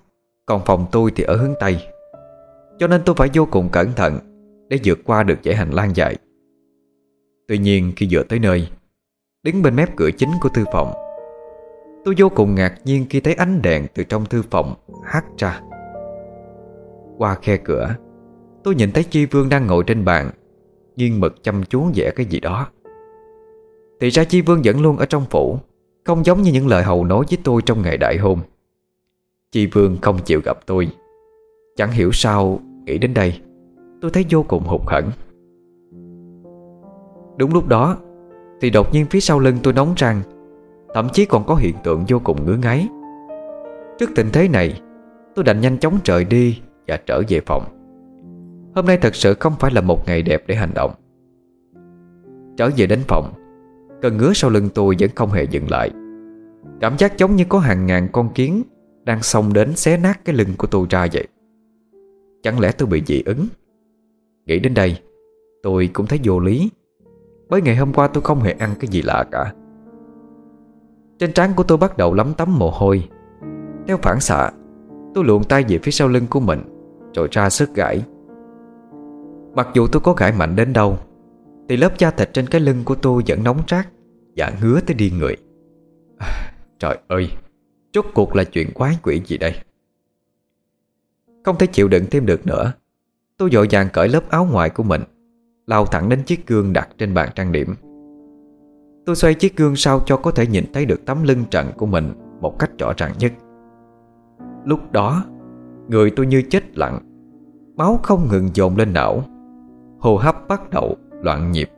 Còn phòng tôi thì ở hướng Tây. Cho nên tôi phải vô cùng cẩn thận Để vượt qua được dãy hành lang dài. Tuy nhiên khi vừa tới nơi, Đứng bên mép cửa chính của thư phòng, Tôi vô cùng ngạc nhiên khi thấy ánh đèn từ trong thư phòng hắt ra. Qua khe cửa, Tôi nhìn thấy Chi Vương đang ngồi trên bàn, Nghiêng mực chăm chú vẽ cái gì đó. Thì ra Chi Vương vẫn luôn ở trong phủ, Không giống như những lời hầu nói với tôi trong ngày đại hôn. Chi Vương không chịu gặp tôi. Chẳng hiểu sao, Nghĩ đến đây, Tôi thấy vô cùng hụt hẫng. Đúng lúc đó, Thì đột nhiên phía sau lưng tôi nóng răng Thậm chí còn có hiện tượng vô cùng ngứa ngáy. Trước tình thế này, Tôi đành nhanh chóng rời đi Và trở về phòng. Hôm nay thật sự không phải là một ngày đẹp để hành động. Trở về đến phòng, Cơn ngứa sau lưng tôi vẫn không hề dừng lại. Cảm giác giống như có hàng ngàn con kiến đang xông đến xé nát cái lưng của tôi ra vậy. Chẳng lẽ tôi bị dị ứng? Nghĩ đến đây Tôi cũng thấy vô lý. Bởi ngày hôm qua tôi không hề ăn cái gì lạ cả. Trên trán của tôi bắt đầu lấm tấm mồ hôi. Theo phản xạ Tôi luồn tay về phía sau lưng của mình Rồi ra sức gãi. Mặc dù tôi có gãi mạnh đến đâu Thì lớp da thịt trên cái lưng của tôi vẫn nóng rát Và ngứa tới điên người. À, Trời ơi! Rốt cuộc là chuyện quái quỷ gì đây? Không thể chịu đựng thêm được nữa. Tôi dội vàng cởi lớp áo ngoài của mình, Lao thẳng đến chiếc gương đặt trên bàn trang điểm. Tôi xoay chiếc gương sao cho có thể nhìn thấy được tấm lưng trần của mình Một cách rõ ràng nhất. Lúc đó, Người tôi như chết lặng, Máu không ngừng dồn lên não, Hô hấp bắt đầu loạn nhịp.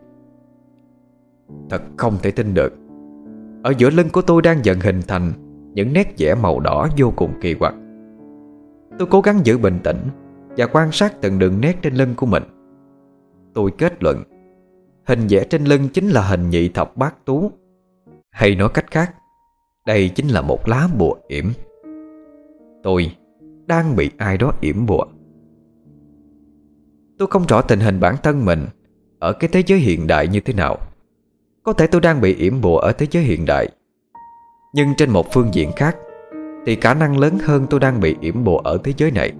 Thật không thể tin được. Ở giữa lưng của tôi đang dần hình thành những nét vẽ màu đỏ vô cùng kỳ quặc. Tôi cố gắng giữ bình tĩnh Và quan sát từng đường nét trên lưng của mình. Tôi kết luận, Hình vẽ trên lưng chính là hình nhị thập bát tú. Hay nói cách khác, Đây chính là một lá bùa yểm. Tôi đang bị ai đó yểm bùa. Tôi không rõ tình hình bản thân mình Ở cái thế giới hiện đại như thế nào. Có thể tôi đang bị yểm bùa ở thế giới hiện đại. Nhưng trên một phương diện khác, Thì khả năng lớn hơn tôi đang bị yểm bùa ở thế giới này.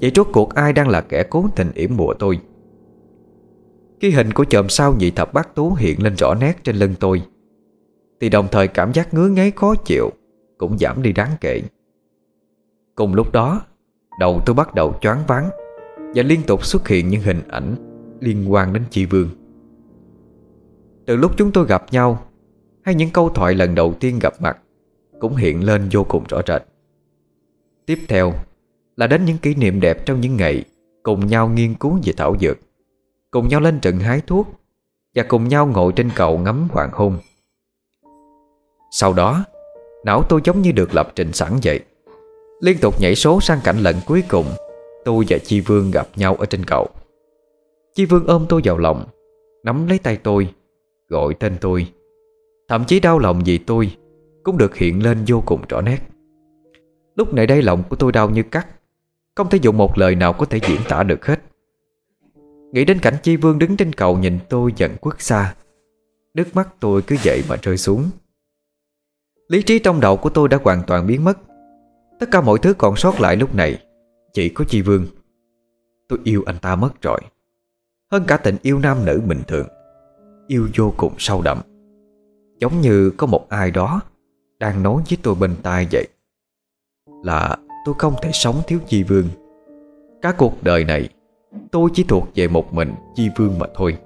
Vậy rốt cuộc ai đang là kẻ cố tình yểm bùa tôi? Khi hình của chòm sao nhị thập bát tú hiện lên rõ nét trên lưng tôi, Thì đồng thời cảm giác ngứa ngáy khó chịu Cũng giảm đi đáng kể. Cùng lúc đó, Đầu tôi bắt đầu choáng váng Và liên tục xuất hiện những hình ảnh Liên quan đến chị Vương. Từ lúc chúng tôi gặp nhau hay những câu thoại lần đầu tiên gặp mặt Cũng hiện lên vô cùng rõ rệt. Tiếp theo Là đến những kỷ niệm đẹp trong những ngày Cùng nhau nghiên cứu về thảo dược, Cùng nhau lên trận hái thuốc Và cùng nhau ngồi trên cầu ngắm hoàng hôn. Sau đó, Não tôi giống như được lập trình sẵn vậy, Liên tục nhảy số sang cảnh lần cuối cùng Tôi và Chi Vương gặp nhau ở trên cầu. Chi Vương ôm tôi vào lòng, Nắm lấy tay tôi, Gọi tên tôi. Thậm chí đau lòng vì tôi Cũng được hiện lên vô cùng rõ nét. Lúc này đây lòng của tôi đau như cắt, Không thể dùng một lời nào có thể diễn tả được hết. Nghĩ đến cảnh Chi Vương đứng trên cầu nhìn tôi giận quất xa, Nước mắt tôi cứ vậy mà rơi xuống. Lý trí trong đầu của tôi đã hoàn toàn biến mất. Tất cả mọi thứ còn sót lại lúc này Chỉ có Chi Vương. Tôi yêu anh ta mất rồi. Hơn cả tình yêu nam nữ bình thường, Yêu vô cùng sâu đậm. Giống như có một ai đó Đang nói với tôi bên tai vậy. Là tôi không thể sống thiếu Chi Vương. Cả cuộc đời này, Tôi chỉ thuộc về một mình Chi Vương mà thôi.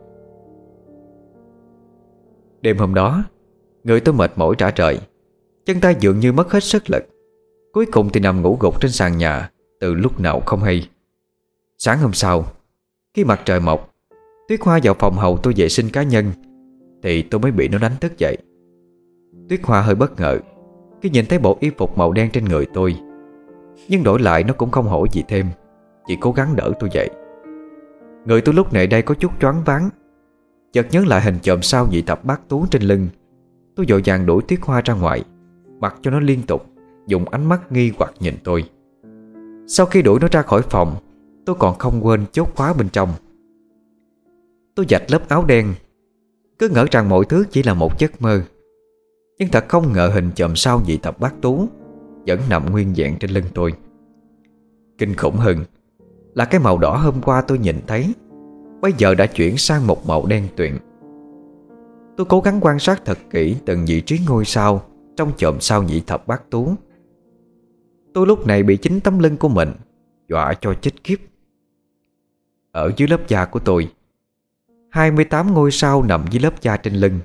Đêm hôm đó, Người tôi mệt mỏi trả trời, Chân tay dường như mất hết sức lực. Cuối cùng thì nằm ngủ gục trên sàn nhà Từ lúc nào không hay. Sáng hôm sau, Khi mặt trời mọc, Tuyết Hoa vào phòng hầu tôi vệ sinh cá nhân thì tôi mới bị nó đánh thức dậy. Tuyết Hoa hơi bất ngờ, Khi nhìn thấy bộ y phục màu đen trên người tôi. Nhưng đổi lại nó cũng không hỏi gì thêm, Chỉ cố gắng đỡ tôi dậy. Người tôi lúc này đây có chút choáng váng. Chợt nhớ lại hình chòm sao dị tập bát tú trên lưng, Tôi dội vàng đuổi Tuyết Hoa ra ngoài, Mặc cho nó liên tục, Dùng ánh mắt nghi hoặc nhìn tôi. Sau khi đuổi nó ra khỏi phòng, Tôi còn không quên chốt khóa bên trong. Tôi dạch lớp áo đen cứ ngỡ rằng mọi thứ chỉ là một giấc mơ. Nhưng thật không ngờ hình chòm sao dị tập bát tú Vẫn nằm nguyên vẹn trên lưng tôi. Kinh khủng hơn Là cái màu đỏ hôm qua tôi nhìn thấy, Bây giờ đã chuyển sang một màu đen tuyền. Tôi cố gắng quan sát thật kỹ từng vị trí ngôi sao Trong chòm sao nhị thập bát tú. Tôi lúc này bị chính tấm lưng của mình Dọa cho chết kiếp Ở dưới lớp da của tôi 28 ngôi sao nằm dưới lớp da trên lưng.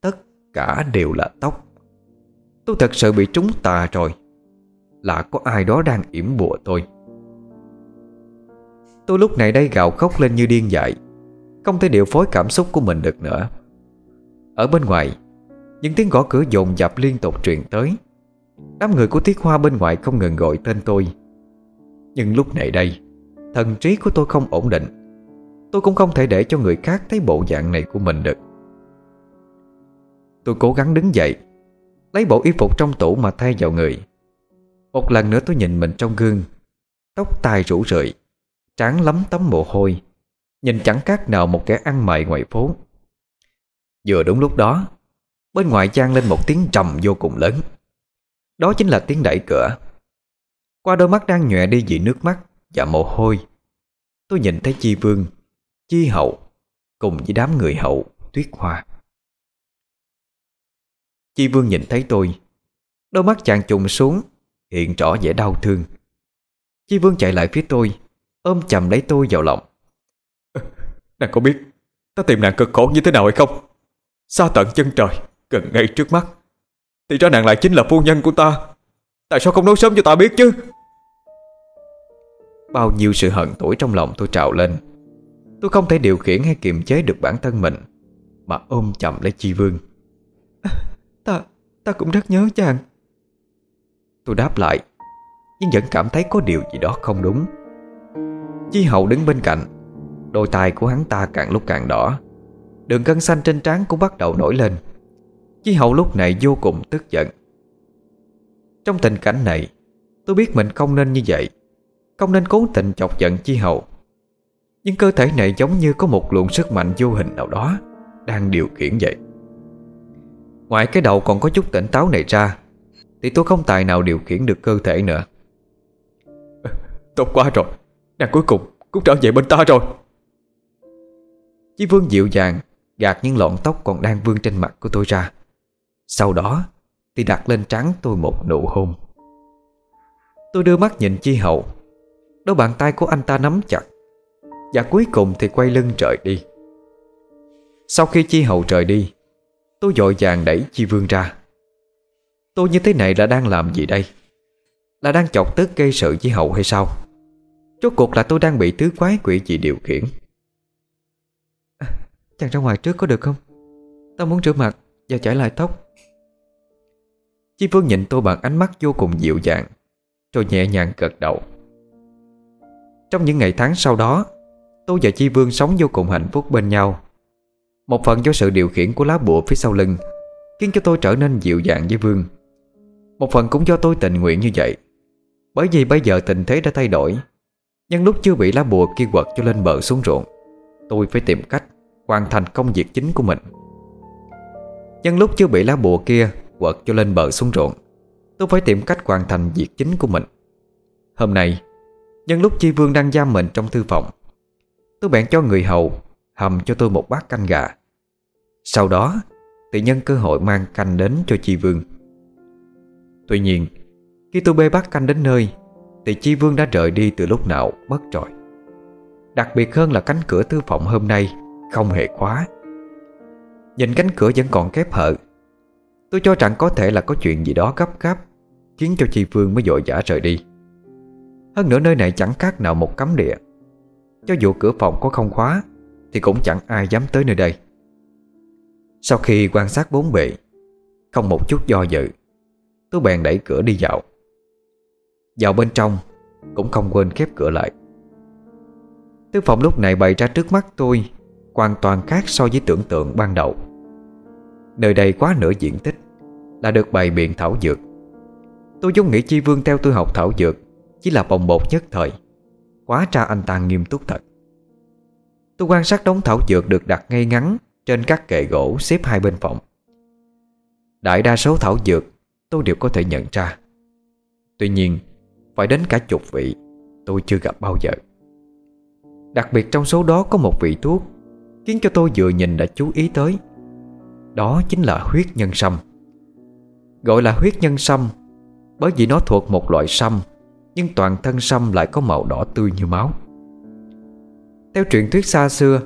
Tất cả đều là tóc. Tôi thật sự bị trúng tà rồi. Là có ai đó đang yểm bùa tôi. Tôi lúc này đây gào khóc lên như điên dại. Không thể điều phối cảm xúc của mình được nữa. Ở bên ngoài, Những tiếng gõ cửa dồn dập liên tục truyền tới. Đám người của Tiết Hoa bên ngoài không ngừng gọi tên tôi. Nhưng lúc này đây, Thần trí của tôi không ổn định. Tôi cũng không thể để cho người khác thấy bộ dạng này của mình được. Tôi cố gắng đứng dậy, Lấy bộ y phục trong tủ mà thay vào người. Một lần nữa tôi nhìn mình trong gương, Tóc tai rủ rượi, Trán lắm tấm mồ hôi, Nhìn chẳng khác nào một kẻ ăn mày ngoài phố. Vừa đúng lúc đó, Bên ngoài trang lên một tiếng trầm vô cùng lớn. Đó chính là tiếng đẩy cửa. Qua đôi mắt đang nhòe đi vì nước mắt Và mồ hôi, Tôi nhìn thấy Chi Vương. Chi Hậu Cùng với đám người hậu Tuyết Hoa. Chi Vương nhìn thấy tôi Đôi mắt chàng trùng xuống Hiện rõ vẻ đau thương. Chi Vương chạy lại phía tôi Ôm chầm lấy tôi vào lòng. Nàng có biết Ta tìm nàng cực khổ như thế nào hay không? Xa tận chân trời Gần ngay trước mắt. Thì ra nàng lại chính là phu nhân của ta. Tại sao không nói sớm cho ta biết chứ? Bao nhiêu sự hận tuổi trong lòng tôi trào lên Tôi không thể điều khiển hay kiềm chế được bản thân mình Mà ôm chậm lấy Chi Vương. À, Ta, ta cũng rất nhớ chàng. Tôi đáp lại Nhưng vẫn cảm thấy có điều gì đó không đúng. Chi Hậu đứng bên cạnh Đôi tay của hắn ta càng lúc càng đỏ. Đường gân xanh trên trán cũng bắt đầu nổi lên. Chi hậu lúc này vô cùng tức giận. Trong tình cảnh này Tôi biết mình không nên như vậy. Không nên cố tình chọc giận chi hậu Nhưng cơ thể này giống như có một luồng sức mạnh vô hình nào đó Đang điều khiển vậy. Ngoài cái đầu còn có chút tỉnh táo này ra Thì tôi không tài nào điều khiển được cơ thể nữa. Tốt quá rồi Nàng cuối cùng cũng trở về bên ta rồi. Chí Vương dịu dàng Gạt những lọn tóc còn đang vương trên mặt của tôi ra. Sau đó Thì đặt lên trán tôi một nụ hôn. Tôi đưa mắt nhìn Chi Hậu. Đôi bàn tay của anh ta nắm chặt và cuối cùng thì quay lưng rời đi. Sau khi Chi Hậu rời đi Tôi dội vàng đẩy Chi Vương ra. Tôi như thế này là đang làm gì đây? Là đang chọc tức gây sự Chi Hậu hay sao? Rốt cuộc là tôi đang bị tứ quái quỷ gì điều khiển. À, Chàng ra ngoài trước có được không? Tao muốn rửa mặt và chải lại tóc. Chi Vương nhìn tôi bằng ánh mắt vô cùng dịu dàng Rồi nhẹ nhàng gật đầu. Trong những ngày tháng sau đó Tôi và Chi Vương sống vô cùng hạnh phúc bên nhau. Một phần do sự điều khiển của lá bùa phía sau lưng Khiến cho tôi trở nên dịu dàng với Vương. Một phần cũng do tôi tình nguyện như vậy. Bởi vì bây giờ tình thế đã thay đổi, nhưng lúc chưa bị lá bùa kia quật cho lên bờ xuống ruộng, Tôi phải tìm cách hoàn thành công việc chính của mình. Nhưng lúc chưa bị lá bùa kia quật cho lên bờ xuống ruộng, Tôi phải tìm cách hoàn thành việc chính của mình. Hôm nay Nhân lúc Chi Vương đang giam mình trong thư phòng Tôi bèn cho người hầu Hầm cho tôi một bát canh gà. Sau đó Thì nhân cơ hội mang canh đến cho Chi Vương. Tuy nhiên, Khi tôi bê bát canh đến nơi, thì Chi Vương đã rời đi từ lúc nào mất rồi. Đặc biệt hơn là cánh cửa thư phòng hôm nay Không hề khóa. Nhìn cánh cửa vẫn còn kép hở Tôi cho rằng có thể là có chuyện gì đó gấp gáp Khiến cho Chi Vương mới dội vã rời đi. Hơn nữa nơi này chẳng khác nào một cấm địa. Cho dù cửa phòng có không khóa, Thì cũng chẳng ai dám tới nơi đây. Sau khi quan sát bốn bề, Không một chút do dự Tôi bèn đẩy cửa đi dạo vào bên trong, Cũng không quên khép cửa lại. Thư phòng lúc này bày ra trước mắt tôi Hoàn toàn khác so với tưởng tượng ban đầu. Nơi đây quá nửa diện tích Là được bày biện thảo dược. Tôi giống nghĩ Chi Vương theo tôi học thảo dược Chỉ là bồng bột nhất thời. Quá tra anh ta nghiêm túc thật. Tôi quan sát đống thảo dược được đặt ngay ngắn Trên các kệ gỗ xếp hai bên phòng. Đại đa số thảo dược Tôi đều có thể nhận ra. Tuy nhiên, phải đến cả chục vị, Tôi chưa gặp bao giờ. Đặc biệt trong số đó có một vị thuốc Khiến cho tôi vừa nhìn đã chú ý tới. Đó chính là huyết nhân sâm. Gọi là huyết nhân sâm Bởi vì nó thuộc một loại sâm nhưng toàn thân sâm lại có màu đỏ tươi như máu. Theo truyền thuyết xa xưa,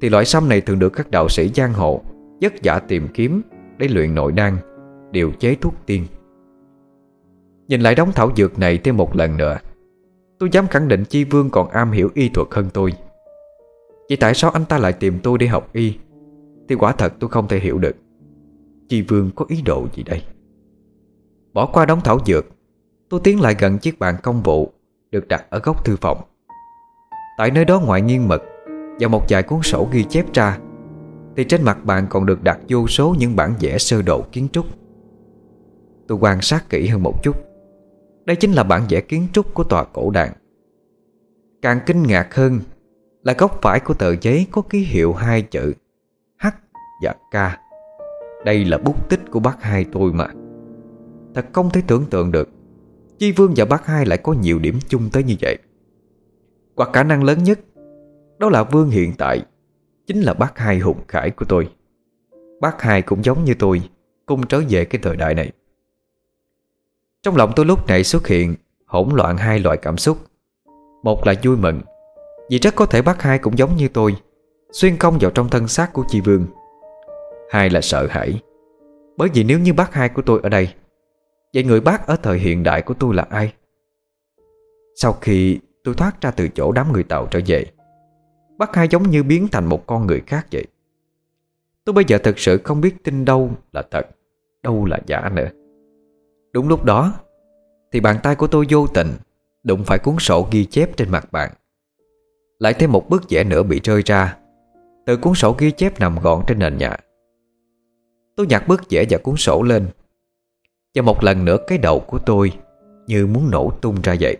Thì loại sâm này thường được các đạo sĩ giang hồ Dất giả tìm kiếm Để luyện nội đan, Điều chế thuốc tiên. Nhìn lại đống thảo dược này thêm một lần nữa, Tôi dám khẳng định Chi Vương còn am hiểu y thuật hơn tôi. Chỉ tại sao anh ta lại tìm tôi để học y, Thì quả thật tôi không thể hiểu được. Chi Vương có ý đồ gì đây? Bỏ qua đống thảo dược Tôi tiến lại gần chiếc bàn công vụ, Được đặt ở góc thư phòng. Tại nơi đó ngoại nghiêng mực, Và một vài cuốn sổ ghi chép ra, Thì trên mặt bàn còn được đặt vô số những bản vẽ sơ đồ kiến trúc. Tôi quan sát kỹ hơn một chút. Đây chính là bản vẽ kiến trúc của tòa cổ đàn Càng kinh ngạc hơn Là góc phải của tờ giấy có ký hiệu hai chữ H và K. Đây là bút tích của bác hai tôi mà. Thật không thể tưởng tượng được. Chi Vương và bác hai lại có nhiều điểm chung tới như vậy. Hoặc khả năng lớn nhất, Đó là Vương hiện tại, Chính là bác hai hùng khải của tôi. Bác hai cũng giống như tôi, Cùng trở về cái thời đại này. Trong lòng tôi lúc này xuất hiện Hỗn loạn hai loại cảm xúc. Một là vui mừng, Vì rất có thể bác hai cũng giống như tôi, Xuyên công vào trong thân xác của Chi Vương. Hai là sợ hãi, Bởi vì nếu như bác hai của tôi ở đây Vậy người bác ở thời hiện đại của tôi là ai? Sau khi tôi thoát ra từ chỗ đám người Tàu trở về, Bác hai giống như biến thành một con người khác vậy. Tôi bây giờ thật sự không biết tin đâu là thật, Đâu là giả nữa. Đúng lúc đó, Thì bàn tay của tôi vô tình Đụng phải cuốn sổ ghi chép trên mặt bàn. Lại thêm một bức vẽ nữa bị rơi ra, Từ cuốn sổ ghi chép nằm gọn trên nền nhà. Tôi nhặt bức vẽ và cuốn sổ lên và một lần nữa cái đầu của tôi Như muốn nổ tung ra vậy.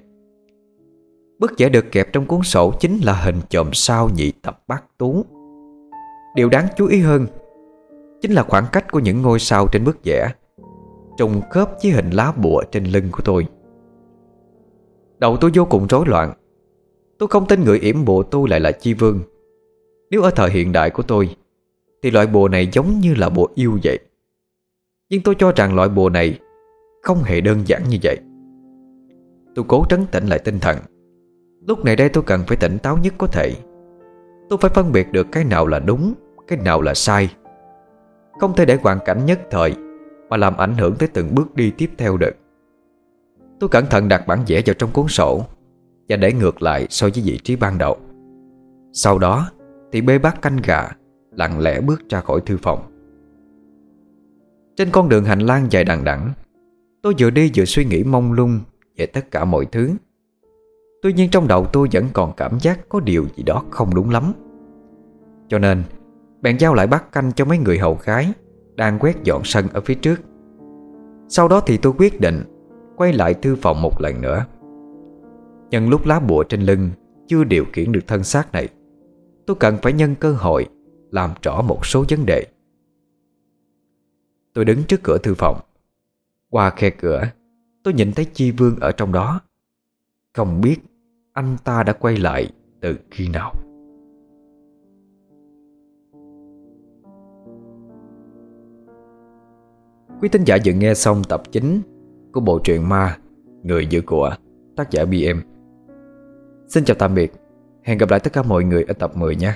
Bức vẽ được kẹp trong cuốn sổ Chính là hình chòm sao nhị tập bát tú. Điều đáng chú ý hơn Chính là khoảng cách của những ngôi sao trên bức vẽ Trùng khớp với hình lá bùa trên lưng của tôi. Đầu tôi vô cùng rối loạn. Tôi không tin người yểm bùa tu lại là chi vương. Nếu ở thời hiện đại của tôi, Thì loại bùa này giống như là bùa yêu vậy. Nhưng tôi cho rằng loại bùa này Không hề đơn giản như vậy. Tôi cố trấn tĩnh lại tinh thần. Lúc này đây tôi cần phải tỉnh táo nhất có thể. Tôi phải phân biệt được cái nào là đúng, Cái nào là sai. Không thể để hoàn cảnh nhất thời Mà làm ảnh hưởng tới từng bước đi tiếp theo được. Tôi cẩn thận đặt bản vẽ vào trong cuốn sổ Và để ngược lại so với vị trí ban đầu. Sau đó Thì bê bát canh gà, Lặng lẽ bước ra khỏi thư phòng. Trên con đường hành lang dài đằng đẵng, Tôi vừa đi vừa suy nghĩ mông lung Về tất cả mọi thứ. Tuy nhiên trong đầu tôi vẫn còn cảm giác Có điều gì đó không đúng lắm. Cho nên, Bèn giao lại bát canh cho mấy người hầu gái Đang quét dọn sân ở phía trước. Sau đó thì tôi quyết định Quay lại thư phòng một lần nữa. Nhân lúc lá bùa trên lưng Chưa điều khiển được thân xác này, Tôi cần phải nhân cơ hội Làm rõ một số vấn đề. Tôi đứng trước cửa thư phòng. Qua khe cửa, Tôi nhìn thấy Chi Vương ở trong đó. Không biết Anh ta đã quay lại từ khi nào. Quý tín giả vừa nghe xong tập 9 của bộ truyện ma Người giữ của tác giả BM Xin chào tạm biệt. Hẹn gặp lại tất cả mọi người ở tập 10 nhé